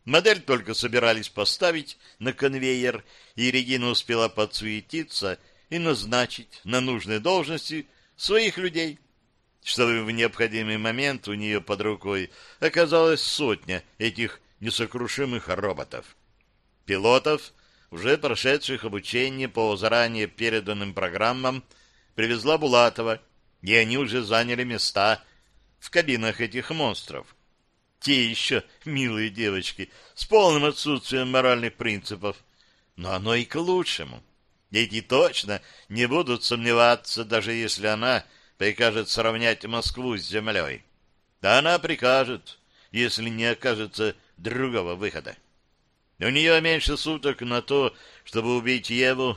Модель только собирались поставить на конвейер, и Регина успела подсуетиться и назначить на нужные должности своих людей, чтобы в необходимый момент у нее под рукой оказалась сотня этих несокрушимых роботов. Пилотов, уже прошедших обучение по заранее переданным программам, привезла Булатова, и они уже заняли места в кабинах этих монстров. Те еще милые девочки, с полным отсутствием моральных принципов. Но оно и к лучшему. Эти точно не будут сомневаться, даже если она прикажет сравнять Москву с землей. Да она прикажет, если не окажется другого выхода. У нее меньше суток на то, чтобы убить Еву,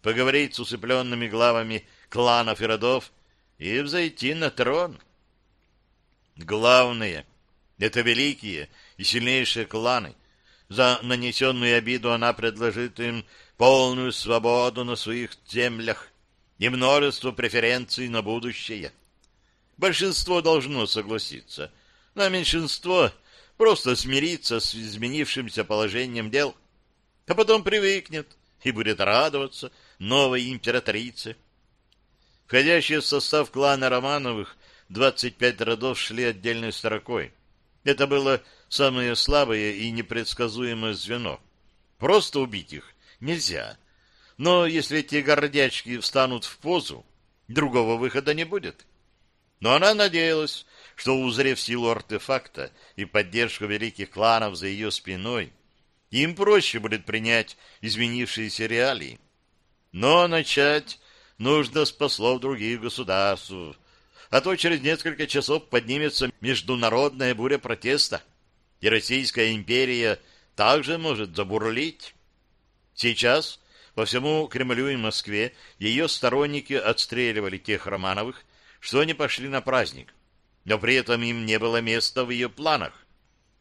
поговорить с усыпленными главами кланов и родов и взойти на трон. Главное — это великие и сильнейшие кланы. За нанесенную обиду она предложит им полную свободу на своих землях и множество преференций на будущее. Большинство должно согласиться, но меньшинство просто смириться с изменившимся положением дел, а потом привыкнет и будет радоваться новой императрице. Входящие в состав клана Романовых 25 родов шли отдельной строкой. Это было самое слабое и непредсказуемое звено. Просто убить их нельзя. Но если эти гордячки встанут в позу, другого выхода не будет. Но она надеялась, что, узрев силу артефакта и поддержку великих кланов за ее спиной, им проще будет принять изменившиеся реалии. Но начать нужно с послов других государств, а то через несколько часов поднимется международная буря протеста, и Российская империя также может забурлить. Сейчас по всему Кремлю и Москве ее сторонники отстреливали тех Романовых, что они пошли на праздник, но при этом им не было места в ее планах.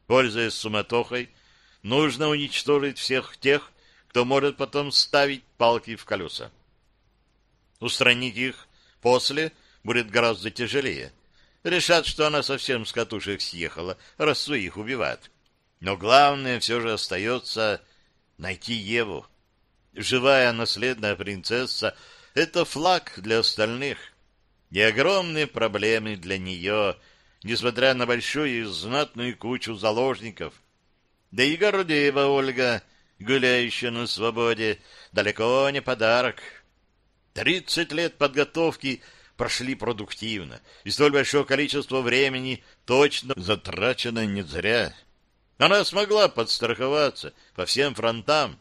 Пользуясь суматохой, нужно уничтожить всех тех, кто может потом ставить палки в колеса. Устранить их после будет гораздо тяжелее. Решат, что она совсем с катушек съехала, раз своих убивает. Но главное все же остается найти Еву. Живая наследная принцесса — это флаг для остальных. И огромные проблемы для нее, несмотря на большую и знатную кучу заложников. Да и Гордеева Ольга, гуляющая на свободе, далеко не подарок. Тридцать лет подготовки прошли продуктивно, и столь большое количество времени точно затрачено не зря. Она смогла подстраховаться по всем фронтам.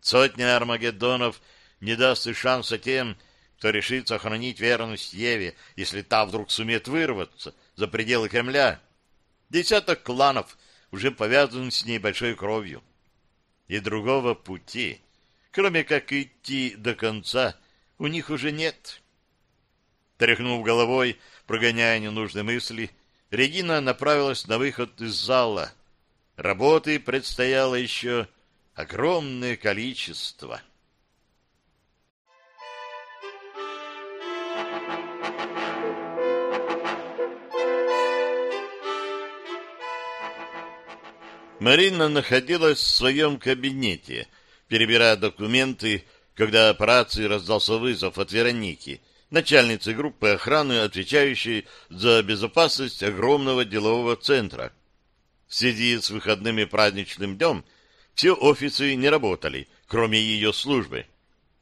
Сотня Армагеддонов не даст и шанса тем, кто решит сохранить верность Еве, если та вдруг сумеет вырваться за пределы Кремля. Десяток кланов уже повязан с ней большой кровью. И другого пути, кроме как идти до конца, у них уже нет. Тряхнув головой, прогоняя ненужные мысли, Регина направилась на выход из зала — Работы предстояло еще огромное количество. Марина находилась в своем кабинете, перебирая документы, когда по рации раздался вызов от Вероники, начальницы группы охраны, отвечающей за безопасность огромного делового центра. В связи с выходным и праздничным днем все офисы не работали, кроме ее службы.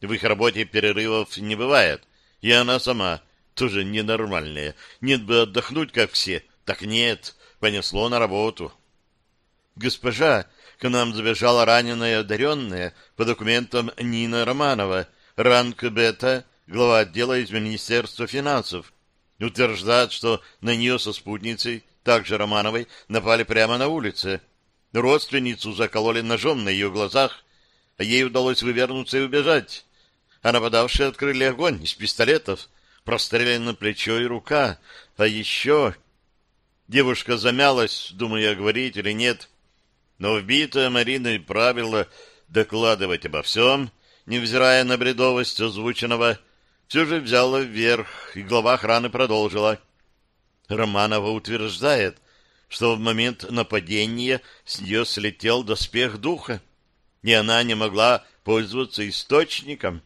В их работе перерывов не бывает, и она сама тоже ненормальная. Нет бы отдохнуть, как все. Так нет, понесло на работу. Госпожа, к нам забежала раненая одаренная по документам Нина Романова, ранг бета, глава отдела из Министерства финансов. Утверждает, что на нее со спутницей также Романовой, напали прямо на улице. Родственницу закололи ножом на ее глазах, а ей удалось вывернуться и убежать. А нападавшие открыли огонь из пистолетов, прострелена плечо и рука. А еще... Девушка замялась, думая, говорить или нет. Но вбитое Мариной правило докладывать обо всем, невзирая на бредовость озвученного, все же взяла вверх, и глава охраны продолжила. Романова утверждает, что в момент нападения с нее слетел доспех духа, и она не могла пользоваться источником.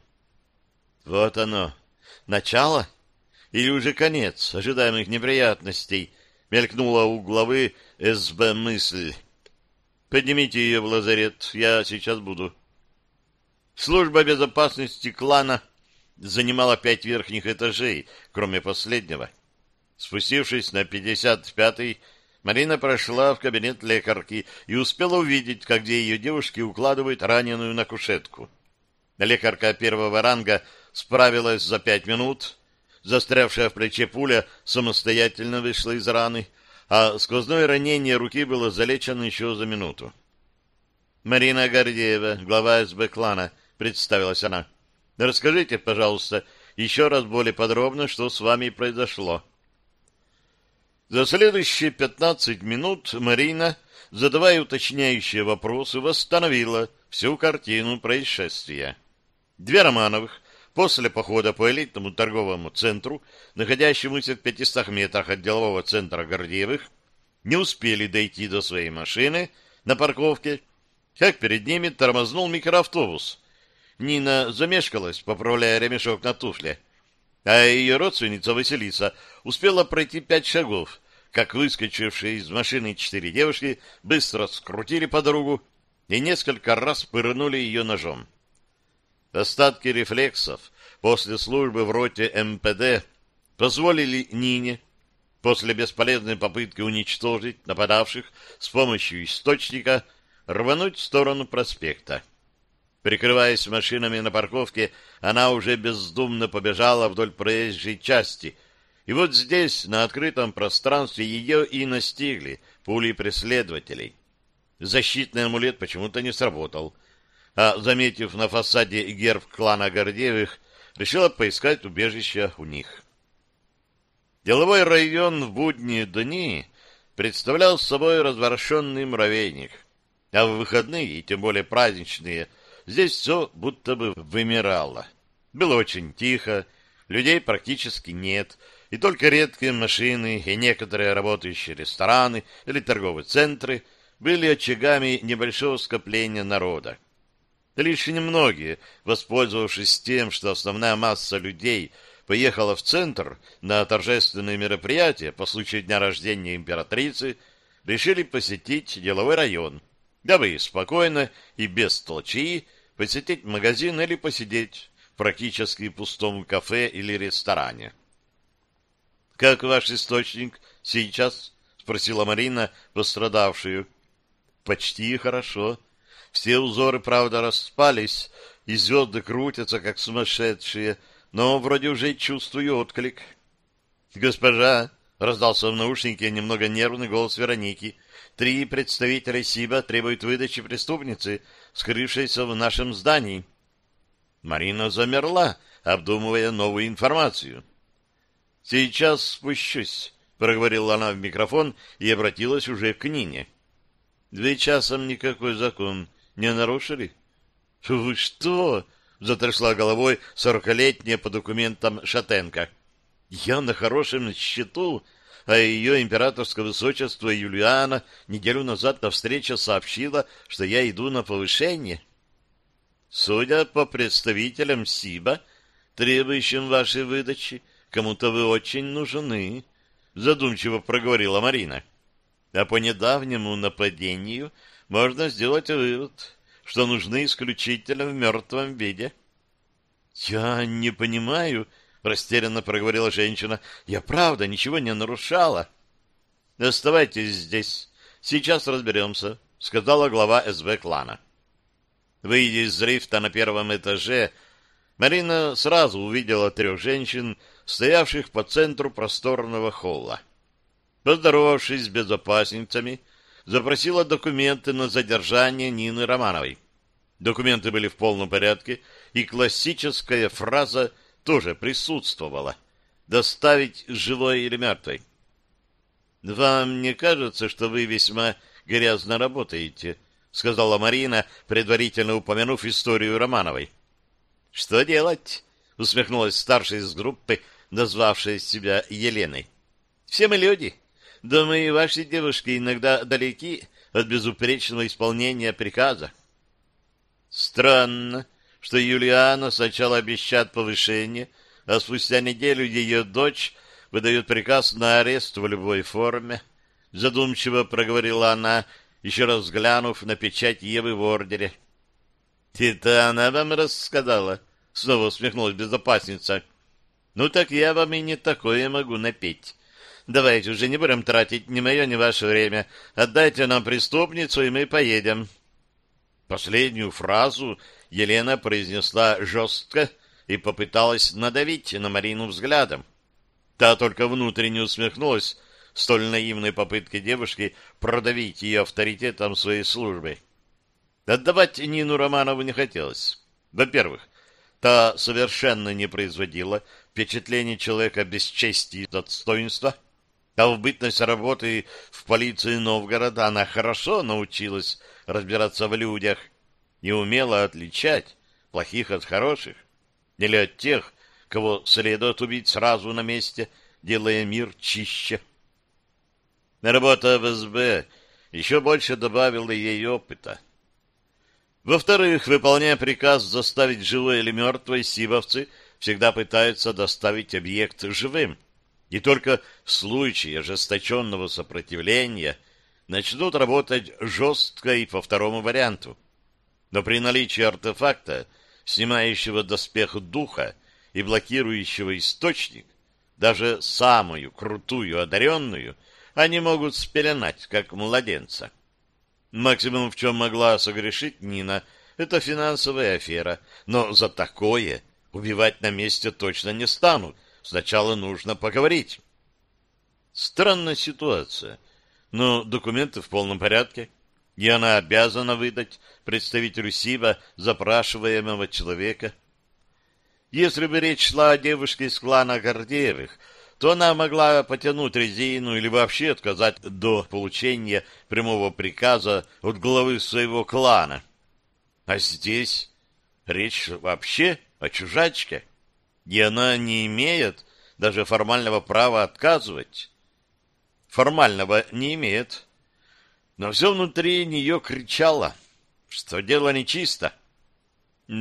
Вот оно, начало или уже конец ожидаемых неприятностей, мелькнула у главы СБ мысль. Поднимите ее в лазарет, я сейчас буду. Служба безопасности клана занимала пять верхних этажей, кроме последнего — Спустившись на 55-й, Марина прошла в кабинет лекарки и успела увидеть, как где ее девушки укладывают раненую на кушетку. Лекарка первого ранга справилась за пять минут. Застрявшая в плече пуля самостоятельно вышла из раны, а сквозное ранение руки было залечено еще за минуту. «Марина Гордеева, глава СБ клана», — представилась она. «Расскажите, пожалуйста, еще раз более подробно, что с вами произошло». За следующие пятнадцать минут Марина, задавая уточняющие вопросы, восстановила всю картину происшествия. Две Романовых после похода по элитному торговому центру, находящемуся в 500 метрах от делового центра Гордеевых, не успели дойти до своей машины на парковке, как перед ними тормознул микроавтобус. Нина замешкалась, поправляя ремешок на туфле, а ее родственница Василиса успела пройти пять шагов, как выскочившие из машины четыре девушки быстро скрутили подругу и несколько раз пырнули ее ножом. Остатки рефлексов после службы в роте МПД позволили Нине после бесполезной попытки уничтожить нападавших с помощью источника рвануть в сторону проспекта. Прикрываясь машинами на парковке, она уже бездумно побежала вдоль проезжей части — и вот здесь, на открытом пространстве, ее и настигли пули преследователей. Защитный амулет почему-то не сработал, а, заметив на фасаде герб клана Гордеевых, решила поискать убежище у них. Деловой район в будние дни представлял собой разворошенный муравейник, а в выходные, и тем более праздничные, здесь все будто бы вымирало. Было очень тихо, людей практически нет, и только редкие машины и некоторые работающие рестораны или торговые центры были очагами небольшого скопления народа. Лишь немногие, воспользовавшись тем, что основная масса людей поехала в центр на торжественное мероприятие по случаю дня рождения императрицы, решили посетить деловой район, дабы спокойно и без толчии посетить магазин или посидеть в практически пустом кафе или ресторане. «Как ваш источник сейчас?» — спросила Марина, пострадавшую. «Почти хорошо. Все узоры, правда, распались, и звезды крутятся, как сумасшедшие, но вроде уже чувствую отклик». «Госпожа!» — раздался в наушнике немного нервный голос Вероники. «Три представителя СИБа требуют выдачи преступницы, скрывшейся в нашем здании». Марина замерла, обдумывая новую информацию. «Сейчас спущусь», — проговорила она в микрофон и обратилась уже к Нине. «Вы часом никакой закон не нарушили?» «Вы что?» — затрясла головой сорокалетняя по документам Шатенко. «Я на хорошем счету, а ее императорское высочество Юлиана неделю назад на встрече сообщила, что я иду на повышение». «Судя по представителям СИБа, требующим вашей выдачи, Кому-то вы очень нужны, задумчиво проговорила Марина. А по недавнему нападению можно сделать вывод, что нужны исключительно в мертвом виде. Я не понимаю, растерянно проговорила женщина. Я правда ничего не нарушала. Оставайтесь здесь. Сейчас разберемся, сказала глава СБ клана. Выйдя из лифта на первом этаже, Марина сразу увидела трех женщин, стоявших по центру просторного холла. Поздоровавшись с безопасницами, запросила документы на задержание Нины Романовой. Документы были в полном порядке, и классическая фраза тоже присутствовала «доставить живой или мертвой». «Вам не кажется, что вы весьма грязно работаете?» — сказала Марина, предварительно упомянув историю Романовой. «Что делать?» — усмехнулась старшая из группы, назвавшая себя Еленой. «Все мы люди. Думаю, и ваши девушки иногда далеки от безупречного исполнения приказа». Странно, что Юлиана сначала обещает повышение, а спустя неделю ее дочь выдает приказ на арест в любой форме. Задумчиво проговорила она, еще раз глянув на печать Евы в ордере. — Это она вам рассказала? — снова усмехнулась безопасница. Ну так я вам и не такое могу напеть. Давайте уже не будем тратить ни мое, ни ваше время. Отдайте нам преступницу, и мы поедем. Последнюю фразу Елена произнесла жестко и попыталась надавить на Марину взглядом. Та только внутренне усмехнулась столь наивной попыткой девушки продавить ее авторитетом своей службы. Отдавать Нину Романову не хотелось. Во-первых, та совершенно не производила впечатление человека без чести и достоинства, а в бытность работы в полиции Новгорода она хорошо научилась разбираться в людях и умела отличать плохих от хороших, или от тех, кого следует убить сразу на месте, делая мир чище. Работа в СБ еще больше добавила ей опыта. Во-вторых, выполняя приказ заставить живой или мертвой, сибовцы — всегда пытаются доставить объект живым, и только в случае ожесточенного сопротивления начнут работать жестко и по второму варианту. Но при наличии артефакта, снимающего доспех духа и блокирующего источник, даже самую крутую одаренную они могут спеленать, как младенца. Максимум, в чем могла согрешить Нина, это финансовая афера, но за такое Убивать на месте точно не стану. Сначала нужно поговорить. Странная ситуация. Но документы в полном порядке, и она обязана выдать представителю СИБа запрашиваемого человека. Если бы речь шла о девушке из клана Гордеевых, то она могла потянуть резину или вообще отказать до получения прямого приказа от главы своего клана. А здесь речь вообще о чужачке, и она не имеет даже формального права отказывать. Формального не имеет. Но все внутри нее кричало, что дело нечисто.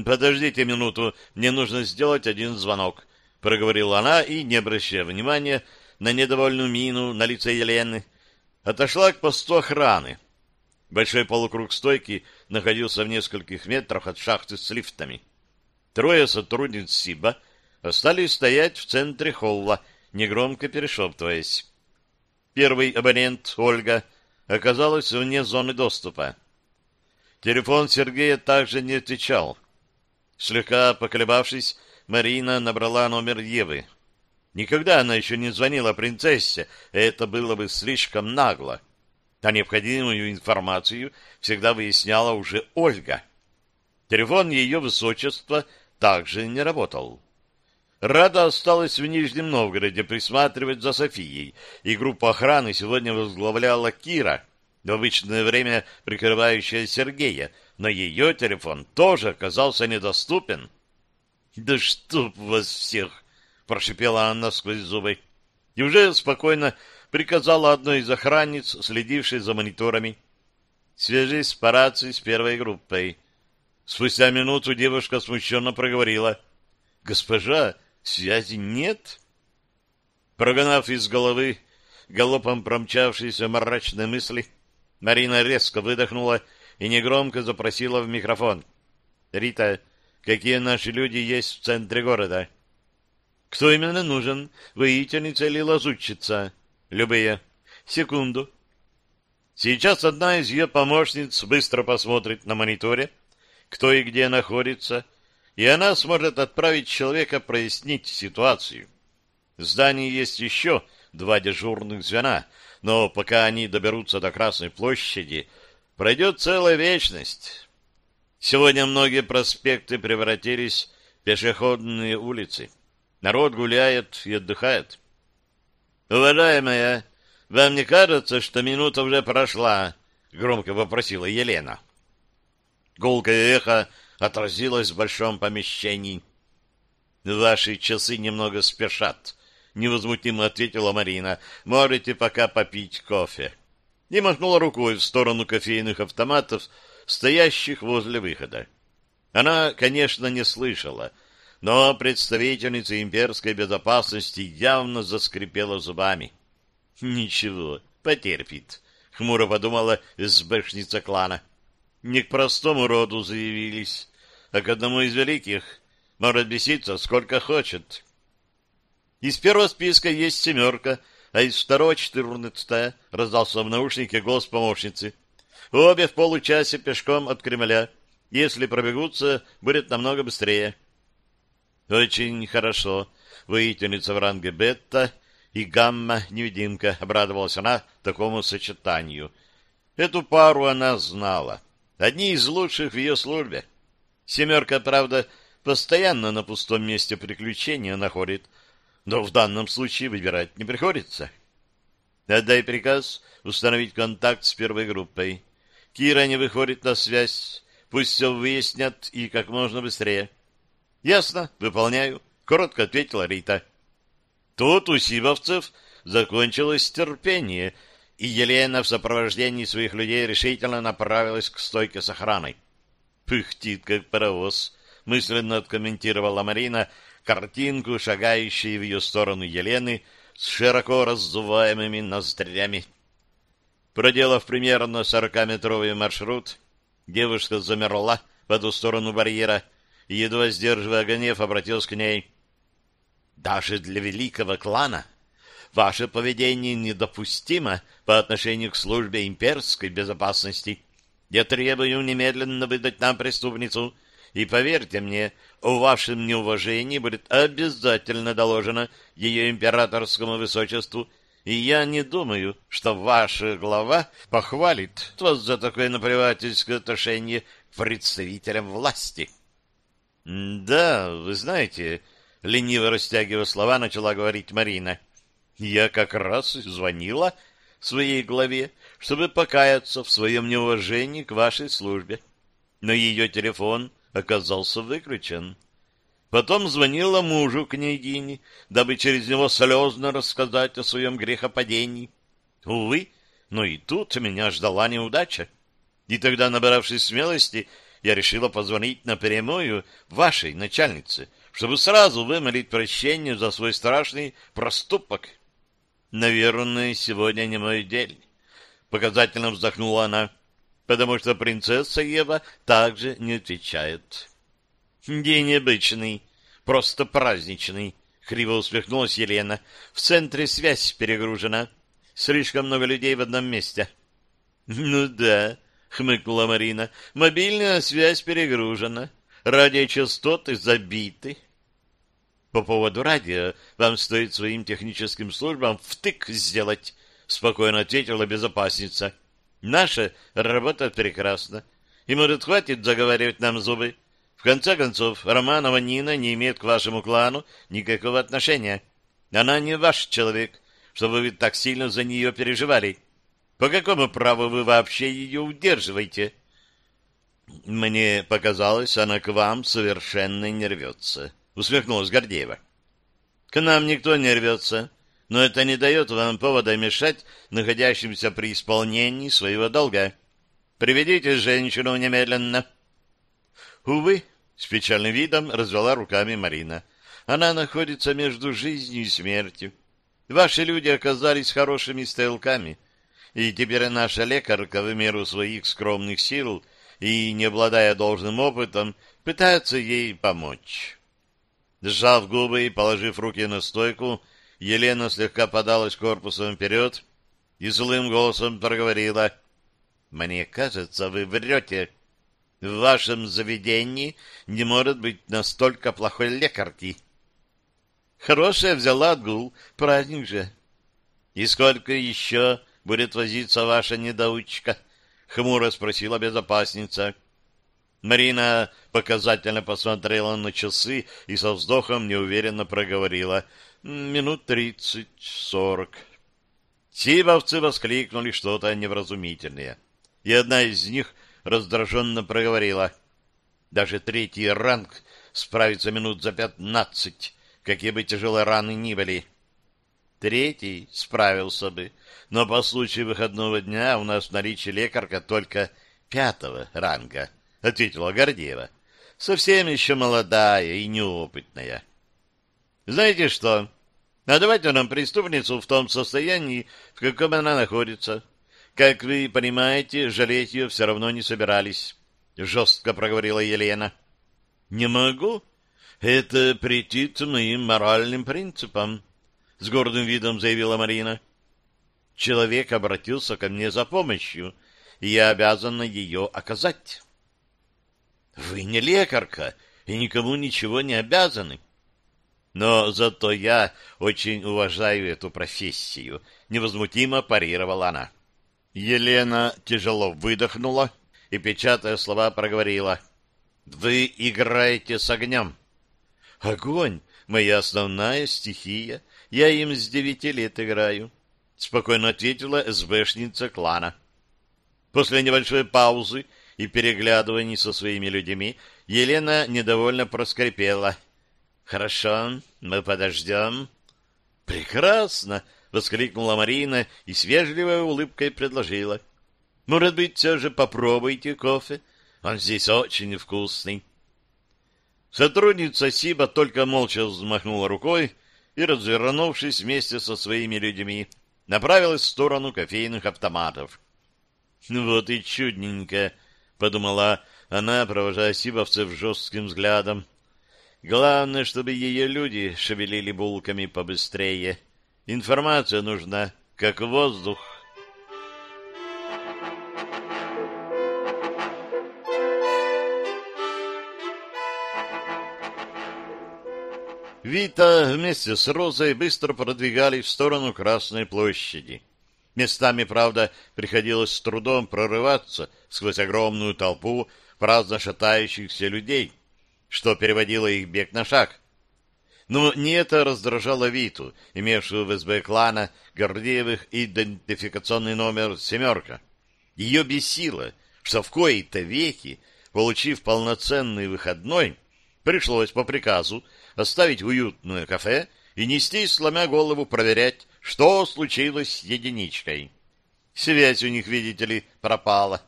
«Подождите минуту, мне нужно сделать один звонок», — проговорила она и, не обращая внимания на недовольную мину на лице Елены, отошла к посту охраны. Большой полукруг стойки находился в нескольких метрах от шахты с лифтами. Трое сотрудниц СИБа остались стоять в центре холла, негромко перешептываясь. Первый абонент, Ольга, оказалась вне зоны доступа. Телефон Сергея также не отвечал. Слегка поколебавшись, Марина набрала номер Евы. Никогда она еще не звонила принцессе, это было бы слишком нагло. А необходимую информацию всегда выясняла уже Ольга. Телефон ее высочества также не работал. Рада осталась в Нижнем Новгороде присматривать за Софией, и группу охраны сегодня возглавляла Кира, в обычное время прикрывающая Сергея, но ее телефон тоже оказался недоступен. — Да чтоб вас всех! — прошипела она сквозь зубы. И уже спокойно приказала одной из охранниц, следившей за мониторами. — Свяжись по рации с первой группой. Спустя минуту девушка смущенно проговорила. — Госпожа, связи нет? Прогнав из головы галопом промчавшиеся мрачные мысли, Марина резко выдохнула и негромко запросила в микрофон. «Рита, какие наши люди есть в центре города?» «Кто именно нужен? Воительница или лазутчица?» «Любые. Секунду». Сейчас одна из ее помощниц быстро посмотрит на мониторе, кто и где находится, и она сможет отправить человека прояснить ситуацию. В здании есть еще два дежурных звена, но пока они доберутся до Красной площади, Пройдет целая вечность. Сегодня многие проспекты превратились в пешеходные улицы. Народ гуляет и отдыхает. «Уважаемая, вам не кажется, что минута уже прошла?» — громко попросила Елена. Гулкое эхо отразилось в большом помещении. «Ваши часы немного спешат», — невозмутимо ответила Марина. «Можете пока попить кофе» и махнула рукой в сторону кофейных автоматов, стоящих возле выхода. Она, конечно, не слышала, но представительница имперской безопасности явно заскрипела зубами. «Ничего, потерпит», — хмуро подумала СБшница клана. «Не к простому роду заявились, а к одному из великих. Может беситься сколько хочет». Из первого списка есть семерка — а из второго четырнадцатая раздался в наушнике голос помощницы. Обе в получасе пешком от Кремля. Если пробегутся, будет намного быстрее. Очень хорошо. Воительница в ранге бета и гамма-невидимка. Обрадовалась она такому сочетанию. Эту пару она знала. Одни из лучших в ее службе. Семерка, правда, постоянно на пустом месте приключения находит, но в данном случае выбирать не приходится. Отдай приказ установить контакт с первой группой. Кира не выходит на связь. Пусть все выяснят и как можно быстрее. Ясно, выполняю, коротко ответила Рита. Тут у сибовцев закончилось терпение, и Елена в сопровождении своих людей решительно направилась к стойке с охраной. Пыхтит, как паровоз, мысленно откомментировала Марина, картинку, шагающей в ее сторону Елены с широко раздуваемыми ноздрями. Проделав примерно сорокаметровый маршрут, девушка замерла по ту сторону барьера и, едва сдерживая гнев, обратилась к ней. «Даже для великого клана ваше поведение недопустимо по отношению к службе имперской безопасности. Я требую немедленно выдать нам преступницу, и поверьте мне, о вашем неуважении будет обязательно доложено ее императорскому высочеству, и я не думаю, что ваша глава похвалит вас за такое наплевательское отношение к представителям власти. — Да, вы знаете, — лениво растягивая слова, начала говорить Марина, — я как раз звонила своей главе, чтобы покаяться в своем неуважении к вашей службе. Но ее телефон оказался выключен. Потом звонила мужу княгини, дабы через него слезно рассказать о своем грехопадении. Увы, но и тут меня ждала неудача. И тогда, набравшись смелости, я решила позвонить напрямую вашей начальнице, чтобы сразу вымолить прощение за свой страшный проступок. Наверное, сегодня не мой день. Показательно вздохнула она, потому что принцесса Ева также не отвечает. День обычный, просто праздничный, криво усмехнулась Елена. В центре связь перегружена. Слишком много людей в одном месте. Ну да, хмыкнула Марина. Мобильная связь перегружена. Радиочастоты забиты. По поводу радио вам стоит своим техническим службам втык сделать, спокойно ответила безопасница. Наша работает прекрасно. И, может, хватит заговаривать нам зубы? В конце концов, Романова Нина не имеет к вашему клану никакого отношения. Она не ваш человек, чтобы вы так сильно за нее переживали. По какому праву вы вообще ее удерживаете? Мне показалось, она к вам совершенно не рвется, усмехнулась Гордеева. К нам никто не рвется, но это не дает вам повода мешать находящимся при исполнении своего долга. Приведите женщину немедленно. Увы, с печальным видом развела руками Марина. Она находится между жизнью и смертью. Ваши люди оказались хорошими стрелками — и теперь наша лекарка в меру своих скромных сил и, не обладая должным опытом, пытается ей помочь. Сжав губы и положив руки на стойку, Елена слегка подалась корпусом вперед и злым голосом проговорила. «Мне кажется, вы врете. В вашем заведении не может быть настолько плохой лекарки». «Хорошая взяла отгул, праздник же». «И сколько еще будет возиться ваша недоучка? — хмуро спросила безопасница. Марина показательно посмотрела на часы и со вздохом неуверенно проговорила. «Минут тридцать-сорок». Сибовцы воскликнули что-то невразумительное, и одна из них раздраженно проговорила. «Даже третий ранг справится минут за пятнадцать, какие бы тяжелые раны ни были». Третий справился бы, но по случаю выходного дня у нас в наличии лекарка только пятого ранга, — ответила Гордеева. Совсем еще молодая и неопытная. Знаете что? А давайте нам преступницу в том состоянии, в каком она находится. Как вы понимаете, жалеть ее все равно не собирались, — жестко проговорила Елена. — Не могу. Это претит моим моральным принципам с гордым видом заявила Марина. Человек обратился ко мне за помощью, и я обязана ее оказать. Вы не лекарка и никому ничего не обязаны. Но зато я очень уважаю эту профессию, невозмутимо парировала она. Елена тяжело выдохнула и, печатая слова, проговорила. «Вы играете с огнем». «Огонь — моя основная стихия, я им с девяти лет играю, — спокойно ответила СБшница клана. После небольшой паузы и переглядываний со своими людьми Елена недовольно проскрипела. — Хорошо, мы подождем. — Прекрасно! — воскликнула Марина и с вежливой улыбкой предложила. — Может быть, все же попробуйте кофе? Он здесь очень вкусный. Сотрудница Сиба только молча взмахнула рукой, и, развернувшись вместе со своими людьми, направилась в сторону кофейных автоматов. «Вот и чудненько», — подумала она, провожая сибовцев жестким взглядом. «Главное, чтобы ее люди шевелили булками побыстрее. Информация нужна, как воздух». Вита вместе с Розой быстро продвигались в сторону Красной площади. Местами, правда, приходилось с трудом прорываться сквозь огромную толпу праздно шатающихся людей, что переводило их бег на шаг. Но не это раздражало Виту, имевшую в СБ клана Гордеевых идентификационный номер «семерка». Ее бесило, что в кои-то веки получив полноценный выходной, пришлось по приказу оставить уютное кафе и нести, сломя голову, проверять, что случилось с единичкой. Связь у них, видите ли, пропала.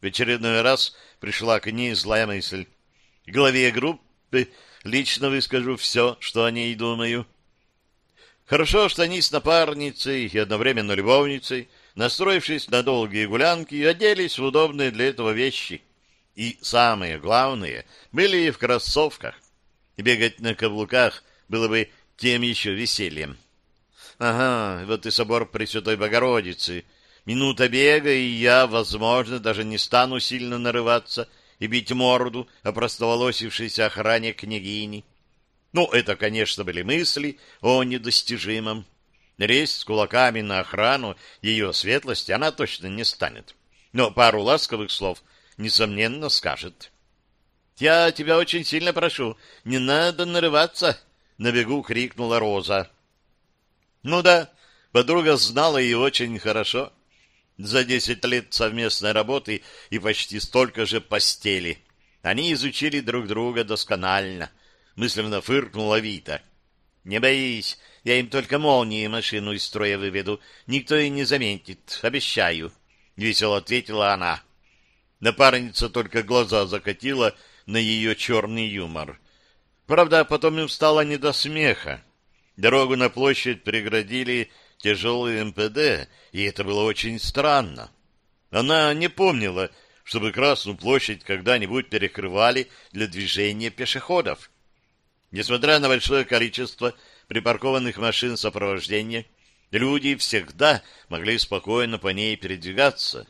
В очередной раз пришла к ней злая мысль. Главе группы лично выскажу все, что о ней думаю. Хорошо, что они с напарницей и одновременно любовницей, настроившись на долгие гулянки, оделись в удобные для этого вещи. И самое главное, были в кроссовках. Бегать на каблуках было бы тем еще весельем. Ага, вот и собор Пресвятой Богородицы. Минута бега, и я, возможно, даже не стану сильно нарываться и бить морду о простоволосившейся охране княгини. Ну, это, конечно, были мысли о недостижимом. Лезть с кулаками на охрану ее светлости она точно не станет. Но пару ласковых слов, несомненно, скажет. «Я тебя очень сильно прошу, не надо нарываться!» — на бегу крикнула Роза. Ну да, подруга знала ее очень хорошо. За десять лет совместной работы и почти столько же постели. Они изучили друг друга досконально. Мысленно фыркнула Вита. «Не боись, я им только молнии машину из строя выведу. Никто и не заметит, обещаю», — весело ответила она. Напарница только глаза закатила на ее черный юмор. Правда, потом им стало не до смеха. Дорогу на площадь преградили тяжелый МПД, и это было очень странно. Она не помнила, чтобы Красную площадь когда-нибудь перекрывали для движения пешеходов. Несмотря на большое количество припаркованных машин сопровождения, люди всегда могли спокойно по ней передвигаться.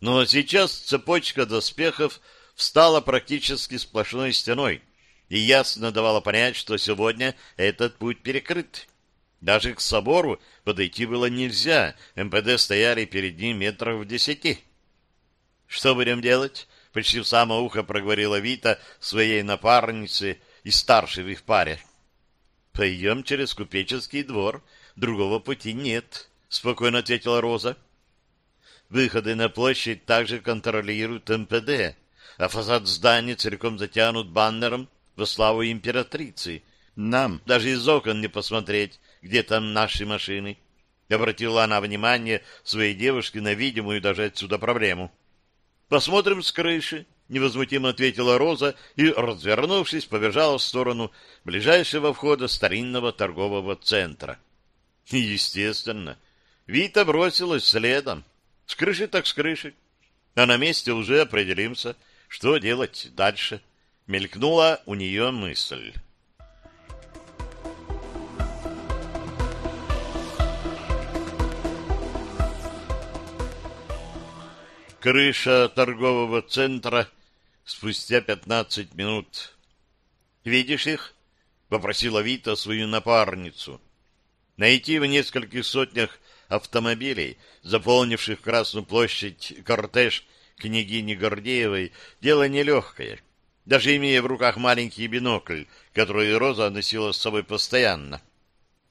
Но сейчас цепочка доспехов встала практически сплошной стеной и ясно давала понять, что сегодня этот путь перекрыт. Даже к собору подойти было нельзя, МПД стояли перед ним метров в десяти. «Что будем делать?» — почти в самое ухо проговорила Вита своей напарнице и старшей в паре. «Пойдем через купеческий двор, другого пути нет», — спокойно ответила Роза. «Выходы на площадь также контролируют МПД, а фасад здания целиком затянут баннером во славу императрицы. Нам даже из окон не посмотреть, где там наши машины. Обратила она внимание своей девушки на видимую даже отсюда проблему. «Посмотрим с крыши», — невозмутимо ответила Роза и, развернувшись, побежала в сторону ближайшего входа старинного торгового центра. естественно, Вита бросилась следом. С крыши так с крыши. А на месте уже определимся, что делать дальше. Мелькнула у нее мысль. Крыша торгового центра спустя пятнадцать минут. «Видишь их?» — попросила Вита свою напарницу. Найти в нескольких сотнях автомобилей, заполнивших Красную площадь кортеж княгини Гордеевой, дело нелегкое, даже имея в руках маленький бинокль, который Роза носила с собой постоянно.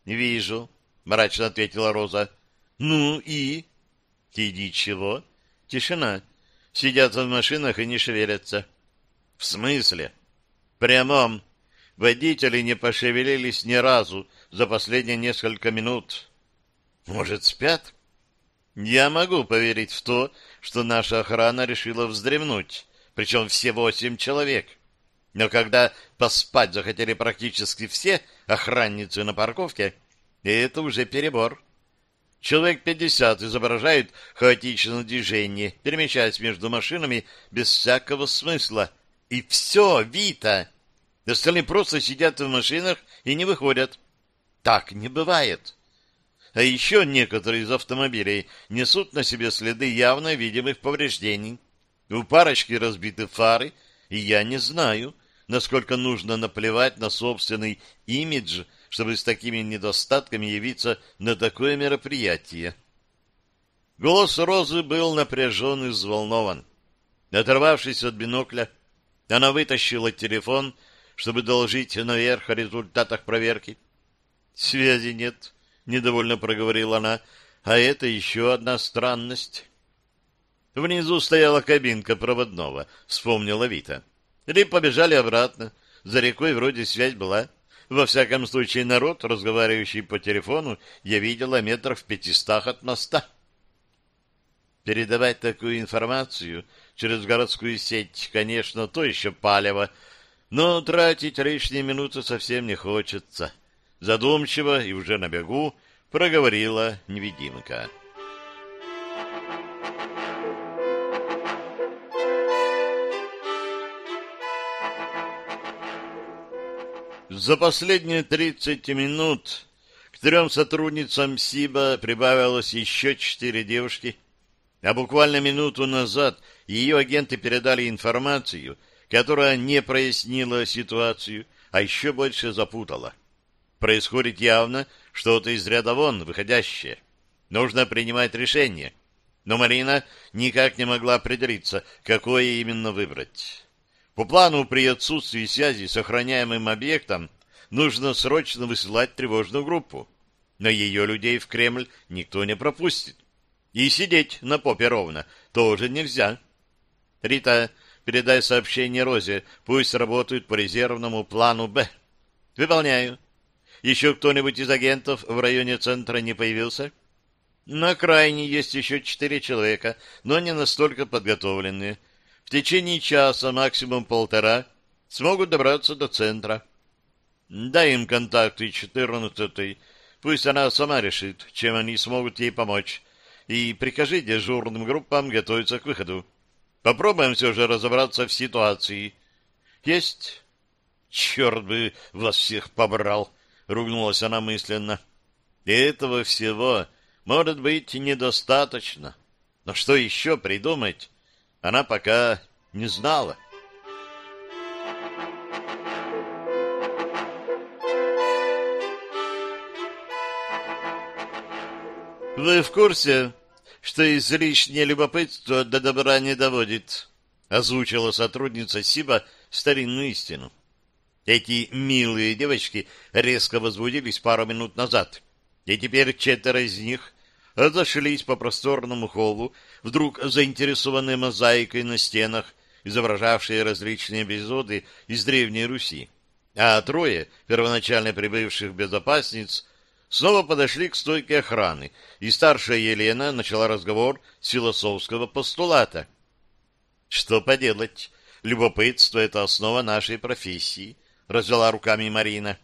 «Вижу», — мрачно ответила Роза. «Ну и?» «И ничего». Тишина. Сидят в машинах и не шевелятся. В смысле? Прямом. Водители не пошевелились ни разу за последние несколько минут. Может, спят? Я могу поверить в то, что наша охрана решила вздремнуть, причем все восемь человек. Но когда поспать захотели практически все охранницы на парковке, это уже перебор. Человек пятьдесят изображают хаотичное движение, перемещаясь между машинами без всякого смысла. И все, Вита! Остальные просто сидят в машинах и не выходят. Так не бывает. А еще некоторые из автомобилей несут на себе следы явно видимых повреждений. У парочки разбиты фары, и я не знаю, насколько нужно наплевать на собственный имидж чтобы с такими недостатками явиться на такое мероприятие. Голос Розы был напряжен и взволнован. Оторвавшись от бинокля, она вытащила телефон, чтобы доложить наверх о результатах проверки. «Связи нет», — недовольно проговорила она, — «а это еще одна странность». Внизу стояла кабинка проводного, вспомнила Вита. Или побежали обратно. За рекой вроде связь была. Во всяком случае, народ, разговаривающий по телефону, я видела метров в пятистах от моста. Передавать такую информацию через городскую сеть, конечно, то еще палево, но тратить лишние минуты совсем не хочется. Задумчиво и уже на бегу проговорила невидимка. За последние 30 минут к трем сотрудницам СИБа прибавилось еще четыре девушки, а буквально минуту назад ее агенты передали информацию, которая не прояснила ситуацию, а еще больше запутала. Происходит явно что-то из ряда вон выходящее. Нужно принимать решение. Но Марина никак не могла определиться, какое именно выбрать. По плану при отсутствии связи с охраняемым объектом нужно срочно высылать тревожную группу. Но ее людей в Кремль никто не пропустит. И сидеть на попе ровно тоже нельзя. Рита, передай сообщение Розе, пусть работают по резервному плану «Б». Выполняю. Еще кто-нибудь из агентов в районе центра не появился? На крайне есть еще четыре человека, но не настолько подготовленные в течение часа, максимум полтора, смогут добраться до центра. Дай им контакты четырнадцатой, пусть она сама решит, чем они смогут ей помочь, и прикажи дежурным группам готовиться к выходу. Попробуем все же разобраться в ситуации. Есть? Черт бы вас всех побрал, ругнулась она мысленно. И этого всего может быть недостаточно. Но что еще придумать? Она пока не знала. «Вы в курсе, что излишнее любопытство до добра не доводит?» — озвучила сотрудница СИБа старинную истину. Эти милые девочки резко возбудились пару минут назад, и теперь четверо из них разошлись по просторному холлу, вдруг заинтересованные мозаикой на стенах, изображавшие различные эпизоды из Древней Руси. А трое, первоначально прибывших безопасниц, снова подошли к стойке охраны, и старшая Елена начала разговор с философского постулата. «Что поделать? Любопытство — это основа нашей профессии», — развела руками Марина.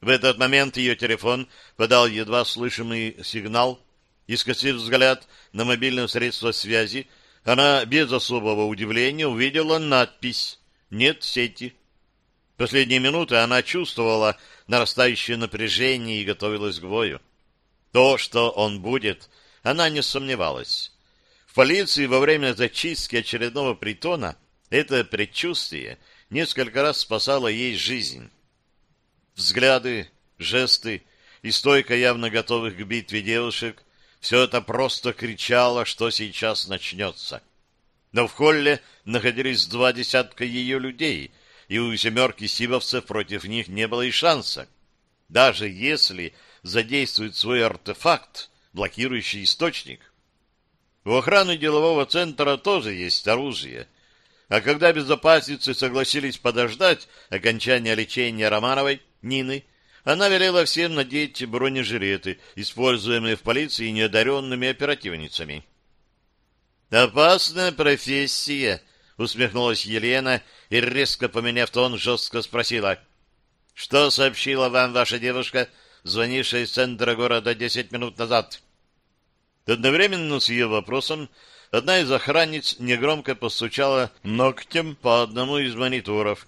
В этот момент ее телефон подал едва слышимый сигнал, и, скосив взгляд на мобильное средство связи, она без особого удивления увидела надпись «Нет сети». Последние минуты она чувствовала нарастающее напряжение и готовилась к бою. То, что он будет, она не сомневалась. В полиции во время зачистки очередного притона это предчувствие несколько раз спасало ей жизнь. Взгляды, жесты и стойка явно готовых к битве девушек все это просто кричало, что сейчас начнется. Но в холле находились два десятка ее людей, и у семерки сибовцев против них не было и шанса. Даже если задействует свой артефакт, блокирующий источник. У охраны делового центра тоже есть оружие. А когда безопасницы согласились подождать окончания лечения Романовой, Нины, она велела всем надеть бронежилеты, используемые в полиции неодаренными оперативницами. «Опасная профессия», — усмехнулась Елена и, резко поменяв тон, жестко спросила. «Что сообщила вам ваша девушка, звонившая из центра города десять минут назад?» Одновременно с ее вопросом одна из охранниц негромко постучала ногтем по одному из мониторов.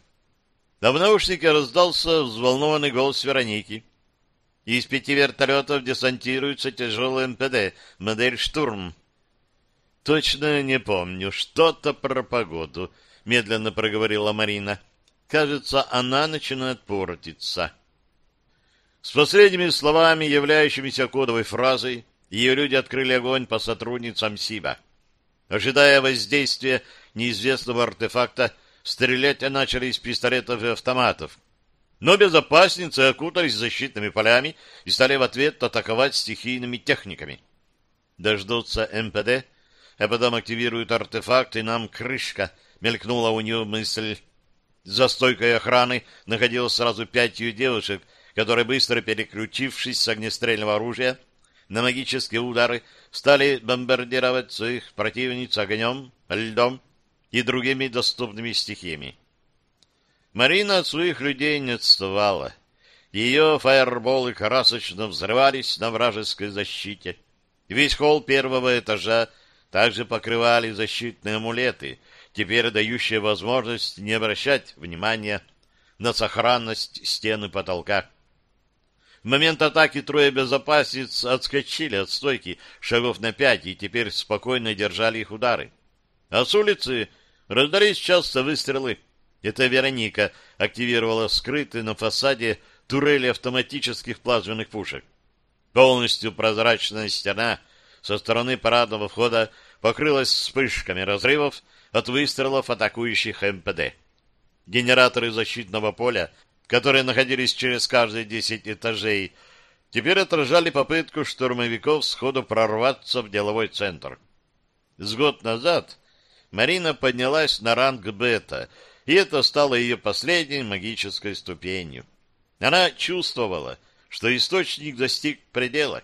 А в наушнике раздался взволнованный голос Вероники. Из пяти вертолетов десантируется тяжелый МПД, модель «Штурм». «Точно не помню. Что-то про погоду», — медленно проговорила Марина. «Кажется, она начинает портиться». С последними словами, являющимися кодовой фразой, ее люди открыли огонь по сотрудницам СИБа. Ожидая воздействия неизвестного артефакта, стрелять начали из пистолетов и автоматов. Но безопасницы окутались защитными полями и стали в ответ атаковать стихийными техниками. Дождутся МПД, а потом активируют артефакт, и нам крышка, мелькнула у нее мысль. За стойкой охраны находилось сразу пять ее девушек, которые, быстро переключившись с огнестрельного оружия на магические удары, стали бомбардировать своих противниц огнем, льдом и другими доступными стихиями. Марина от своих людей не отставала. Ее фаерболы красочно взрывались на вражеской защите. Весь холл первого этажа также покрывали защитные амулеты, теперь дающие возможность не обращать внимания на сохранность стены потолка. В момент атаки трое безопасниц отскочили от стойки шагов на пять и теперь спокойно держали их удары. А с улицы раздались часто выстрелы. Это Вероника активировала скрытые на фасаде турели автоматических плазменных пушек. Полностью прозрачная стена со стороны парадного входа покрылась вспышками разрывов от выстрелов атакующих МПД. Генераторы защитного поля, которые находились через каждые десять этажей, теперь отражали попытку штурмовиков сходу прорваться в деловой центр. С год назад Марина поднялась на ранг бета, и это стало ее последней магической ступенью. Она чувствовала, что источник достиг предела,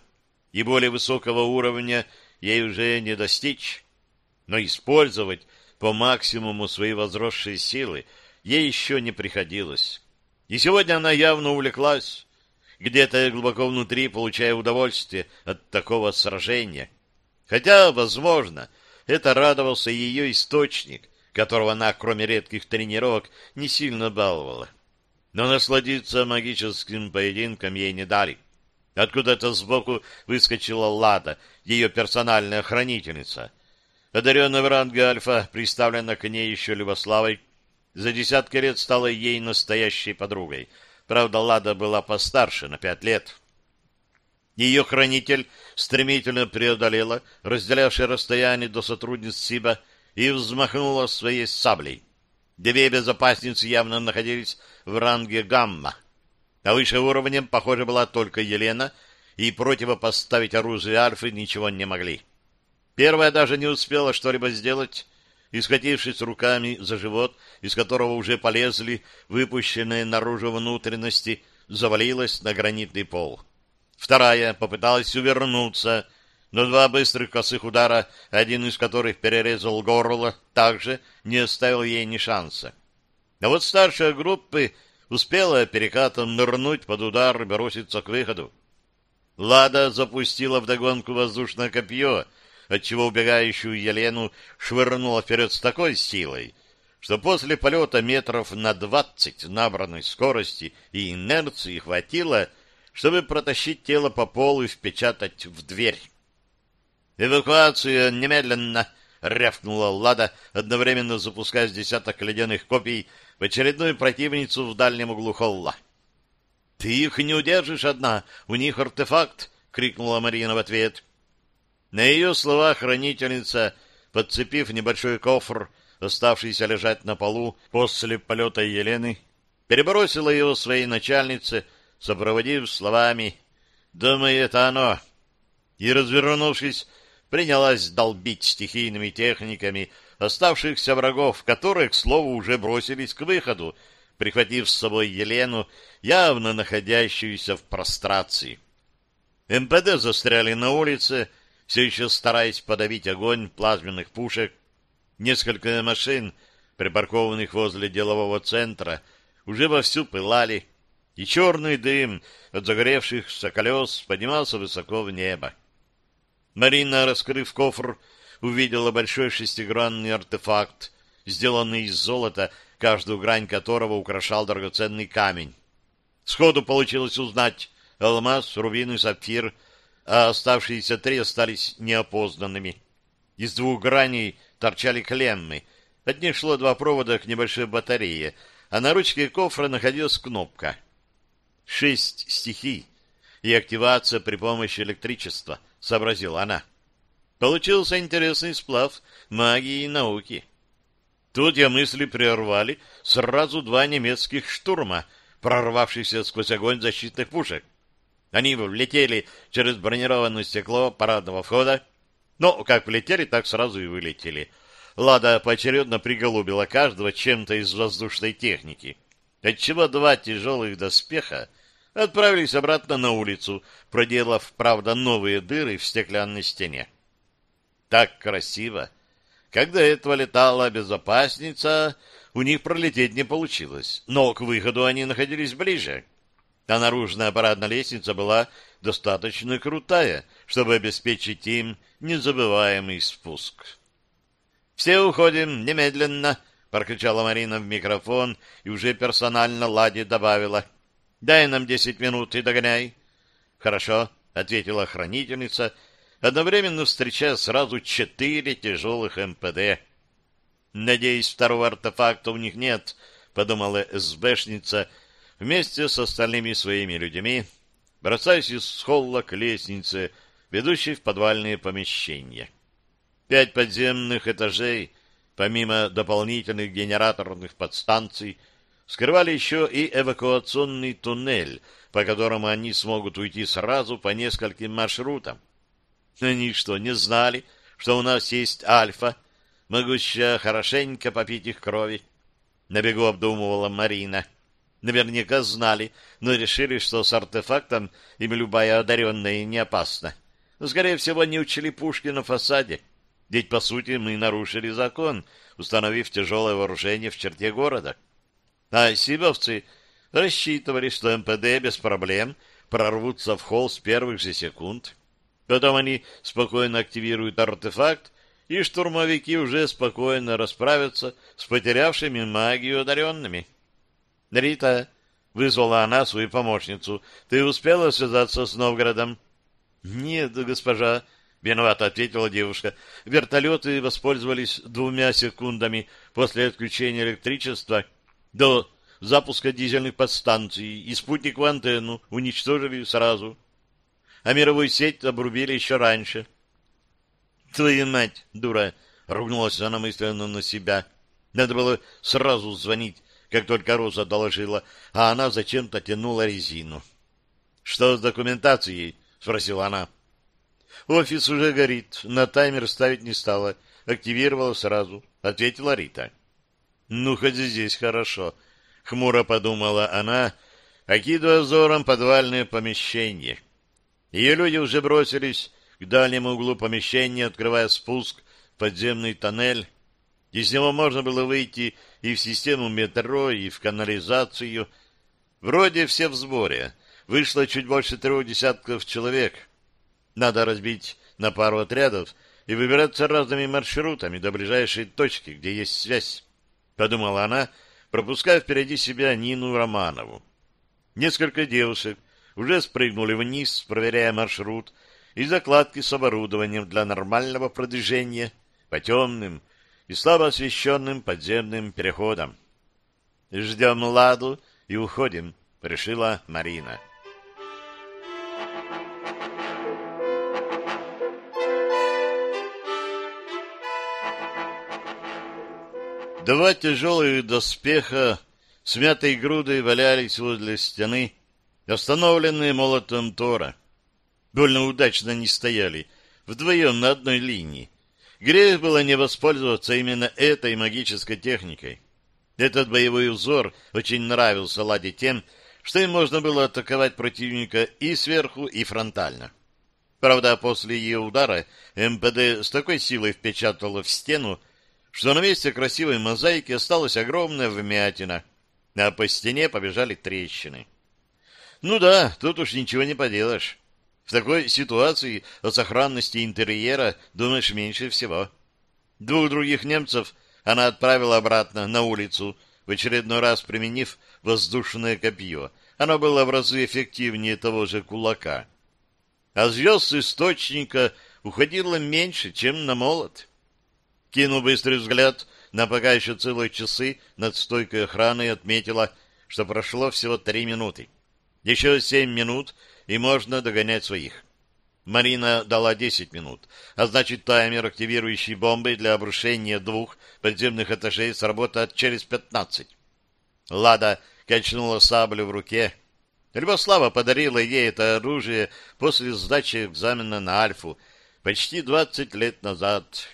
и более высокого уровня ей уже не достичь. Но использовать по максимуму свои возросшие силы ей еще не приходилось. И сегодня она явно увлеклась, где-то глубоко внутри получая удовольствие от такого сражения. Хотя, возможно, это радовался ее источник, которого она, кроме редких тренировок, не сильно баловала но насладиться магическим поединком ей не дали. Откуда-то сбоку выскочила Лада, ее персональная хранительница. Одаренная в ранге Альфа, приставлена к ней еще Любославой, за десятки лет стала ей настоящей подругой. Правда, Лада была постарше, на пять лет. Ее хранитель стремительно преодолела разделявшее расстояние до сотрудниц Сиба и взмахнула своей саблей. Две безопасницы явно находились в ранге гамма. А выше уровнем, похоже, была только Елена, и противопоставить оружие Альфы ничего не могли. Первая даже не успела что-либо сделать, и, схватившись руками за живот, из которого уже полезли выпущенные наружу внутренности, завалилась на гранитный пол. Вторая попыталась увернуться, но два быстрых косых удара, один из которых перерезал горло, также не оставил ей ни шанса. А вот старшая группы успела перекатом нырнуть под удар и броситься к выходу. Лада запустила вдогонку воздушное копье, отчего убегающую Елену швырнула вперед с такой силой, что после полета метров на двадцать набранной скорости и инерции хватило, чтобы протащить тело по полу и впечатать в дверь. «Эвакуацию немедленно!» — рявкнула Лада, одновременно запуская с десяток ледяных копий в очередную противницу в дальнем углу холла. «Ты их не удержишь одна, у них артефакт!» — крикнула Марина в ответ. На ее слова хранительница, подцепив небольшой кофр, оставшийся лежать на полу после полета Елены, перебросила его своей начальнице, сопроводив словами «Думаю, это оно!» и, развернувшись, принялась долбить стихийными техниками оставшихся врагов, которые, к слову, уже бросились к выходу, прихватив с собой Елену, явно находящуюся в прострации. МПД застряли на улице, все еще стараясь подавить огонь плазменных пушек. Несколько машин, припаркованных возле делового центра, уже вовсю пылали, и черный дым от загоревшихся колес поднимался высоко в небо. Марина, раскрыв кофр, увидела большой шестигранный артефакт, сделанный из золота, каждую грань которого украшал драгоценный камень. Сходу получилось узнать алмаз, рубин и сапфир, а оставшиеся три остались неопознанными. Из двух граней торчали клеммы. От них шло два провода к небольшой батарее, а на ручке кофра находилась кнопка. Шесть стихий и активация при помощи электричества — сообразила она. Получился интересный сплав магии и науки. Тут я мысли прервали сразу два немецких штурма, прорвавшихся сквозь огонь защитных пушек. Они влетели через бронированное стекло парадного входа, Но как влетели, так сразу и вылетели. Лада поочередно приголубила каждого чем-то из воздушной техники, отчего два тяжелых доспеха отправились обратно на улицу, проделав, правда, новые дыры в стеклянной стене. Так красиво! Когда этого летала безопасница, у них пролететь не получилось, но к выходу они находились ближе. А наружная парадная лестница была достаточно крутая, чтобы обеспечить им незабываемый спуск. «Все уходим немедленно!» — прокричала Марина в микрофон и уже персонально Ладе добавила. «Дай нам десять минут и догоняй». «Хорошо», — ответила хранительница, одновременно встречая сразу четыре тяжелых МПД. «Надеюсь, второго артефакта у них нет», — подумала СБшница вместе с остальными своими людьми, бросаясь из холла к лестнице, ведущей в подвальные помещения. Пять подземных этажей, помимо дополнительных генераторных подстанций, скрывали еще и эвакуационный туннель, по которому они смогут уйти сразу по нескольким маршрутам. Они что, не знали, что у нас есть Альфа, могущая хорошенько попить их крови? На бегу обдумывала Марина. Наверняка знали, но решили, что с артефактом им любая одаренная не опасна. Скорее всего, не учили пушки на фасаде. Ведь, по сути, мы нарушили закон, установив тяжелое вооружение в черте города. А сибовцы рассчитывали, что МПД без проблем прорвутся в холл с первых же секунд. Потом они спокойно активируют артефакт, и штурмовики уже спокойно расправятся с потерявшими магию одаренными. «Рита», — вызвала она свою помощницу, — «ты успела связаться с Новгородом?» «Нет, госпожа», — виновато ответила девушка. «Вертолеты воспользовались двумя секундами после отключения электричества до запуска дизельных подстанций, и спутниковую антенну уничтожили сразу» а мировую сеть обрубили еще раньше. «Твою мать, дура!» — ругнулась она мысленно на себя. Надо было сразу звонить, как только Роза доложила, а она зачем-то тянула резину. «Что с документацией?» — спросила она. «Офис уже горит, на таймер ставить не стала, активировала сразу», — ответила Рита. «Ну, хоть здесь хорошо», — хмуро подумала она, окидывая взором подвальное помещение. Ее люди уже бросились к дальнему углу помещения, открывая спуск в подземный тоннель. Из него можно было выйти и в систему метро, и в канализацию. Вроде все в сборе. Вышло чуть больше трех десятков человек. Надо разбить на пару отрядов и выбираться разными маршрутами до ближайшей точки, где есть связь. Подумала она, пропуская впереди себя Нину Романову. Несколько девушек уже спрыгнули вниз, проверяя маршрут и закладки с оборудованием для нормального продвижения по темным и слабо освещенным подземным переходам. «Ждем Ладу и уходим», — решила Марина. Два тяжелых доспеха, смятой грудой, валялись возле стены, остановленные молотом Тора. Больно удачно не стояли, вдвоем на одной линии. Грех было не воспользоваться именно этой магической техникой. Этот боевой узор очень нравился Ладе тем, что им можно было атаковать противника и сверху, и фронтально. Правда, после ее удара МПД с такой силой впечатало в стену, что на месте красивой мозаики осталась огромная вмятина, а по стене побежали трещины. Ну да, тут уж ничего не поделаешь. В такой ситуации о сохранности интерьера думаешь меньше всего. Двух других немцев она отправила обратно на улицу, в очередной раз применив воздушное копье. Оно было в разы эффективнее того же кулака. А звезд источника уходило меньше, чем на молот. Кинув быстрый взгляд на пока еще целые часы над стойкой охраны, отметила, что прошло всего три минуты. Еще семь минут, и можно догонять своих. Марина дала десять минут, а значит таймер, активирующий бомбы для обрушения двух подземных этажей, сработает через пятнадцать. Лада качнула саблю в руке. Любослава подарила ей это оружие после сдачи экзамена на Альфу, почти двадцать лет назад.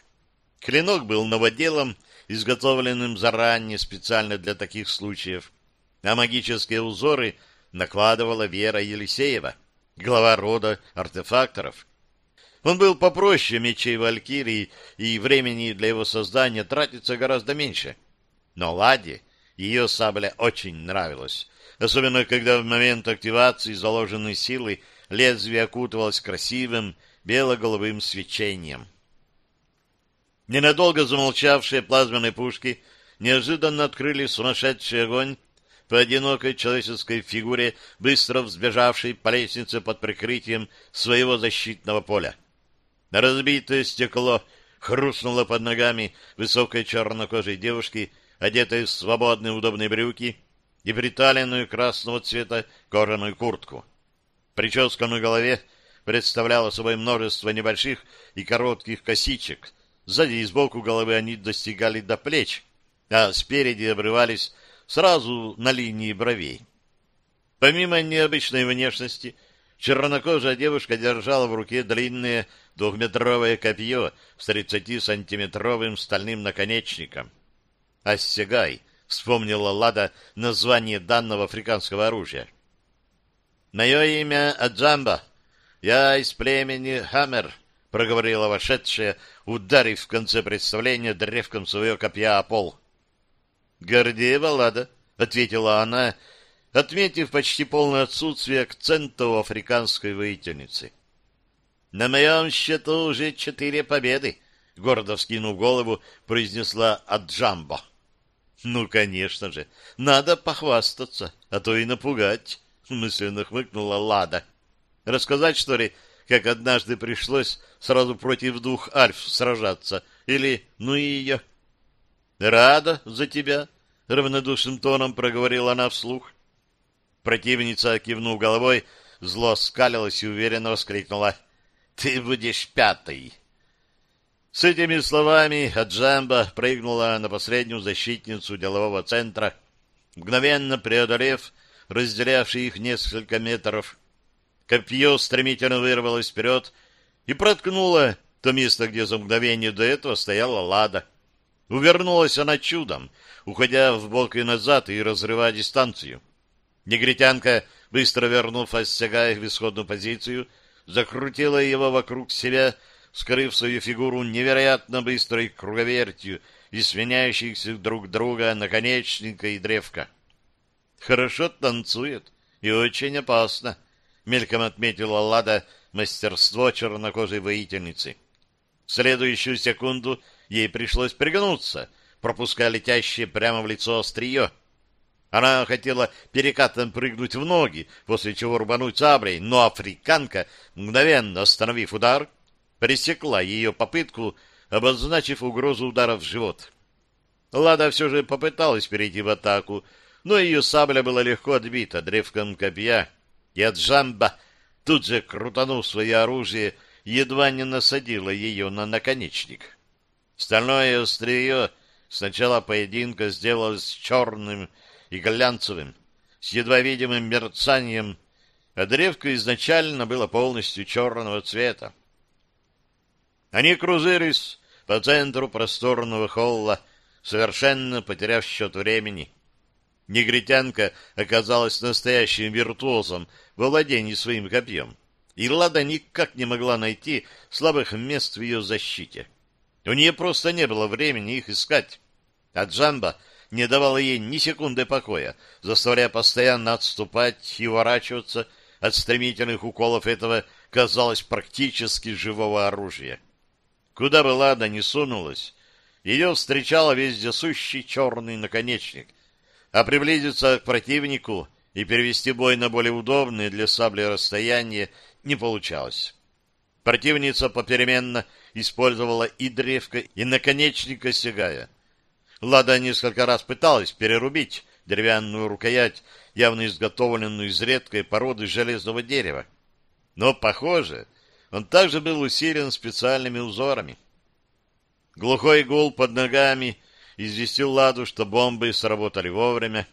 Клинок был новоделом, изготовленным заранее специально для таких случаев, а магические узоры накладывала Вера Елисеева, глава рода артефакторов. Он был попроще мечей Валькирии, и времени для его создания тратится гораздо меньше. Но Ладе ее сабля очень нравилась, особенно когда в момент активации заложенной силы лезвие окутывалось красивым бело-голубым свечением. Ненадолго замолчавшие плазменные пушки неожиданно открыли сумасшедший огонь по одинокой человеческой фигуре, быстро взбежавшей по лестнице под прикрытием своего защитного поля. Разбитое стекло хрустнуло под ногами высокой чернокожей девушки, одетой в свободные удобные брюки и приталенную красного цвета кожаную куртку. Прическа на голове представляла собой множество небольших и коротких косичек. Сзади и сбоку головы они достигали до плеч, а спереди обрывались сразу на линии бровей. Помимо необычной внешности, чернокожая девушка держала в руке длинное двухметровое копье с 30-сантиметровым стальным наконечником. «Ассегай», — вспомнила Лада название данного африканского оружия. «Мое имя Аджамба. Я из племени Хаммер», — проговорила вошедшая, ударив в конце представления древком своего копья о пол. «Гордеева Лада», — ответила она, отметив почти полное отсутствие акцента у африканской воительницы. «На моем счету уже четыре победы», — гордо вскинув голову, произнесла Аджамбо. «Ну, конечно же, надо похвастаться, а то и напугать», — мысленно хмыкнула Лада. «Рассказать, что ли, как однажды пришлось сразу против двух альф сражаться? Или, ну и ее?» «Рада за тебя», — равнодушным тоном проговорила она вслух. Противница, кивнув головой, зло скалилась и уверенно воскликнула — ты будешь пятый. С этими словами Аджамба прыгнула на последнюю защитницу делового центра, мгновенно преодолев разделявший их несколько метров. Копье стремительно вырвалось вперед и проткнуло то место, где за мгновение до этого стояла лада. Увернулась она чудом, уходя в бок и назад и разрывая дистанцию. Негритянка, быстро вернув Ассягая в исходную позицию, закрутила его вокруг себя, скрыв свою фигуру невероятно быстрой круговертью и сменяющихся друг друга наконечника и древка. «Хорошо танцует и очень опасно», — мельком отметила Лада мастерство чернокожей воительницы. В следующую секунду ей пришлось пригнуться, пропуская летящее прямо в лицо острие. Она хотела перекатом прыгнуть в ноги, после чего рубануть саблей, но африканка, мгновенно остановив удар, пресекла ее попытку, обозначив угрозу удара в живот. Лада все же попыталась перейти в атаку, но ее сабля была легко отбита древком копья, и от Джамба, тут же крутанув свое оружие, едва не насадила ее на наконечник. Стальное острие сначала поединка сделалось черным, и глянцевым, с едва видимым мерцанием, а древко изначально было полностью черного цвета. Они крузырились по центру просторного холла, совершенно потеряв счет времени. Негритянка оказалась настоящим виртуозом во владении своим копьем, и Лада никак не могла найти слабых мест в ее защите. У нее просто не было времени их искать, а Джамба не давала ей ни секунды покоя, заставляя постоянно отступать и уворачиваться от стремительных уколов этого, казалось, практически живого оружия. Куда бы Лада ни сунулась, ее встречал вездесущий черный наконечник, а приблизиться к противнику и перевести бой на более удобное для сабли расстояние не получалось. Противница попеременно использовала и древко, и наконечник сигая — Лада несколько раз пыталась перерубить деревянную рукоять, явно изготовленную из редкой породы железного дерева. Но, похоже, он также был усилен специальными узорами. Глухой гул под ногами известил Ладу, что бомбы сработали вовремя,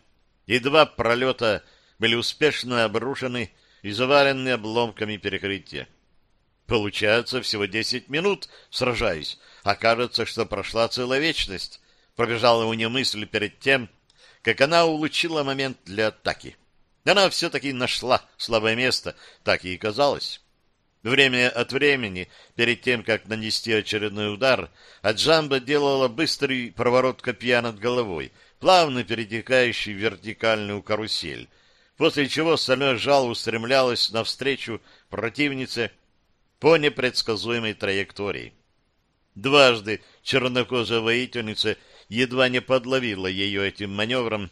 и два пролета были успешно обрушены и завалены обломками перекрытия. Получается, всего десять минут сражаюсь, а кажется, что прошла целая вечность. Пробежала у нее мысль перед тем, как она улучила момент для атаки. Она все-таки нашла слабое место, так ей казалось. Время от времени, перед тем, как нанести очередной удар, Аджамба делала быстрый проворот копья над головой, плавно перетекающий в вертикальную карусель, после чего стальной жал устремлялась навстречу противнице по непредсказуемой траектории. Дважды чернокожая воительница едва не подловила ее этим маневром,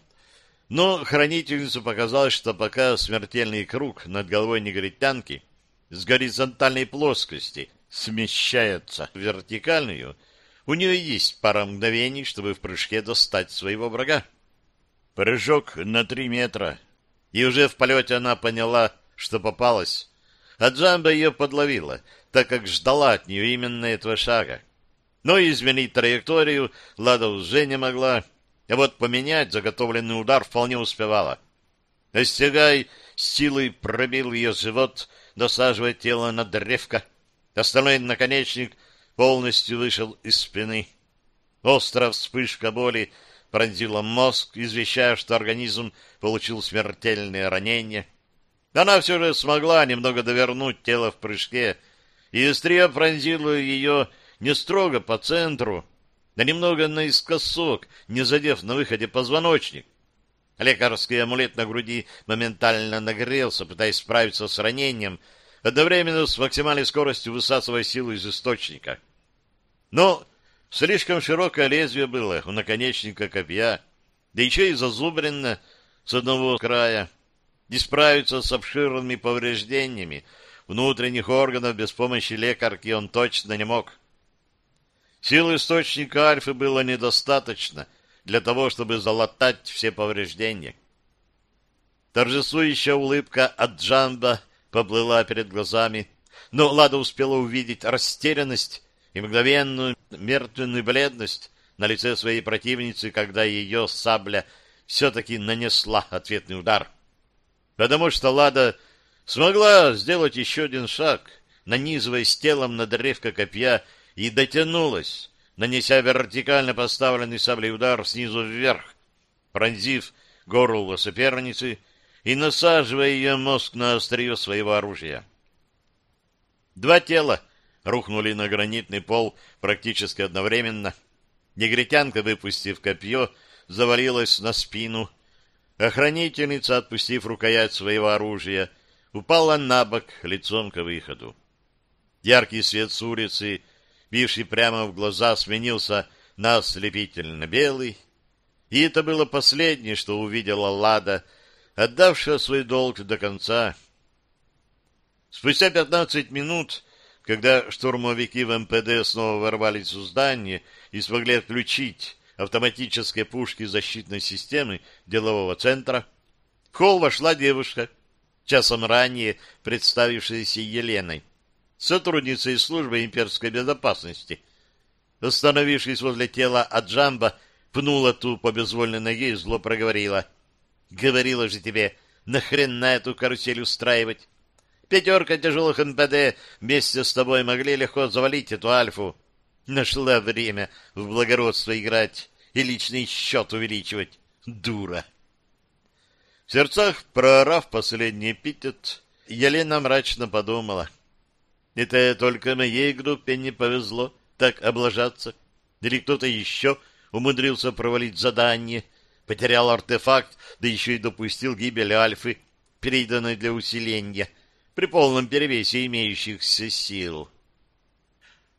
но хранительницу показалось, что пока смертельный круг над головой негритянки — с горизонтальной плоскости смещается в вертикальную, у нее есть пара мгновений, чтобы в прыжке достать своего врага. Прыжок на три метра, и уже в полете она поняла, что попалась. А Джамба ее подловила, так как ждала от нее именно этого шага. Но изменить траекторию Лада уже не могла, а вот поменять заготовленный удар вполне успевала. Остягай силой пробил ее живот, досаживая тело на древко. Остальной наконечник полностью вышел из спины. Острая вспышка боли пронзила мозг, извещая, что организм получил смертельное ранение. Она все же смогла немного довернуть тело в прыжке, и острия пронзила ее не строго по центру, а немного наискосок, не задев на выходе позвоночник. Лекарский амулет на груди моментально нагрелся, пытаясь справиться с ранением, одновременно с максимальной скоростью высасывая силу из источника. Но слишком широкое лезвие было у наконечника копья, да еще и зазубренно с одного края. Не справиться с обширными повреждениями внутренних органов без помощи лекарки он точно не мог. Силы источника Альфы было недостаточно — для того, чтобы залатать все повреждения. Торжествующая улыбка от Джамба поплыла перед глазами, но Лада успела увидеть растерянность и мгновенную мертвенную бледность на лице своей противницы, когда ее сабля все-таки нанесла ответный удар. Потому что Лада смогла сделать еще один шаг, нанизываясь телом на древко копья, и дотянулась нанеся вертикально поставленный саблей удар снизу вверх, пронзив горло соперницы и насаживая ее мозг на острие своего оружия. Два тела рухнули на гранитный пол практически одновременно. Негритянка, выпустив копье, завалилась на спину. Охранительница, отпустив рукоять своего оружия, упала на бок лицом к выходу. Яркий свет с улицы — бивший прямо в глаза, сменился на ослепительно белый. И это было последнее, что увидела Лада, отдавшая свой долг до конца. Спустя пятнадцать минут, когда штурмовики в МПД снова ворвались в здание и смогли отключить автоматические пушки защитной системы делового центра, в холл вошла девушка, часом ранее представившаяся Еленой сотрудницей службы имперской безопасности. Остановившись возле тела Аджамба, пнула ту по безвольной ноге и зло проговорила. — Говорила же тебе, нахрен на эту карусель устраивать? Пятерка тяжелых НПД вместе с тобой могли легко завалить эту Альфу. Нашла время в благородство играть и личный счет увеличивать. Дура! В сердцах, прорав последний эпитет, Елена мрачно подумала — это только моей группе не повезло так облажаться. Или кто-то еще умудрился провалить задание, потерял артефакт, да еще и допустил гибель Альфы, переданной для усиления, при полном перевесе имеющихся сил.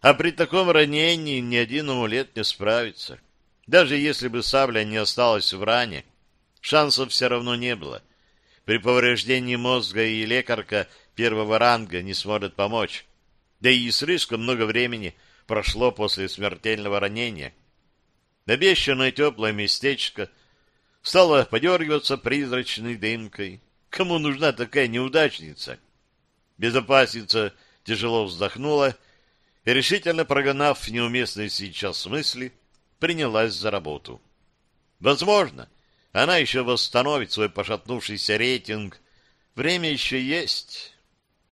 А при таком ранении ни один амулет не справится. Даже если бы сабля не осталась в ране, шансов все равно не было. При повреждении мозга и лекарка первого ранга не сможет помочь. Да и слишком много времени прошло после смертельного ранения. Обещанное теплое местечко стало подергиваться призрачной дымкой. Кому нужна такая неудачница? Безопасница тяжело вздохнула и, решительно прогнав неуместные сейчас мысли, принялась за работу. Возможно, она еще восстановит свой пошатнувшийся рейтинг. Время еще есть.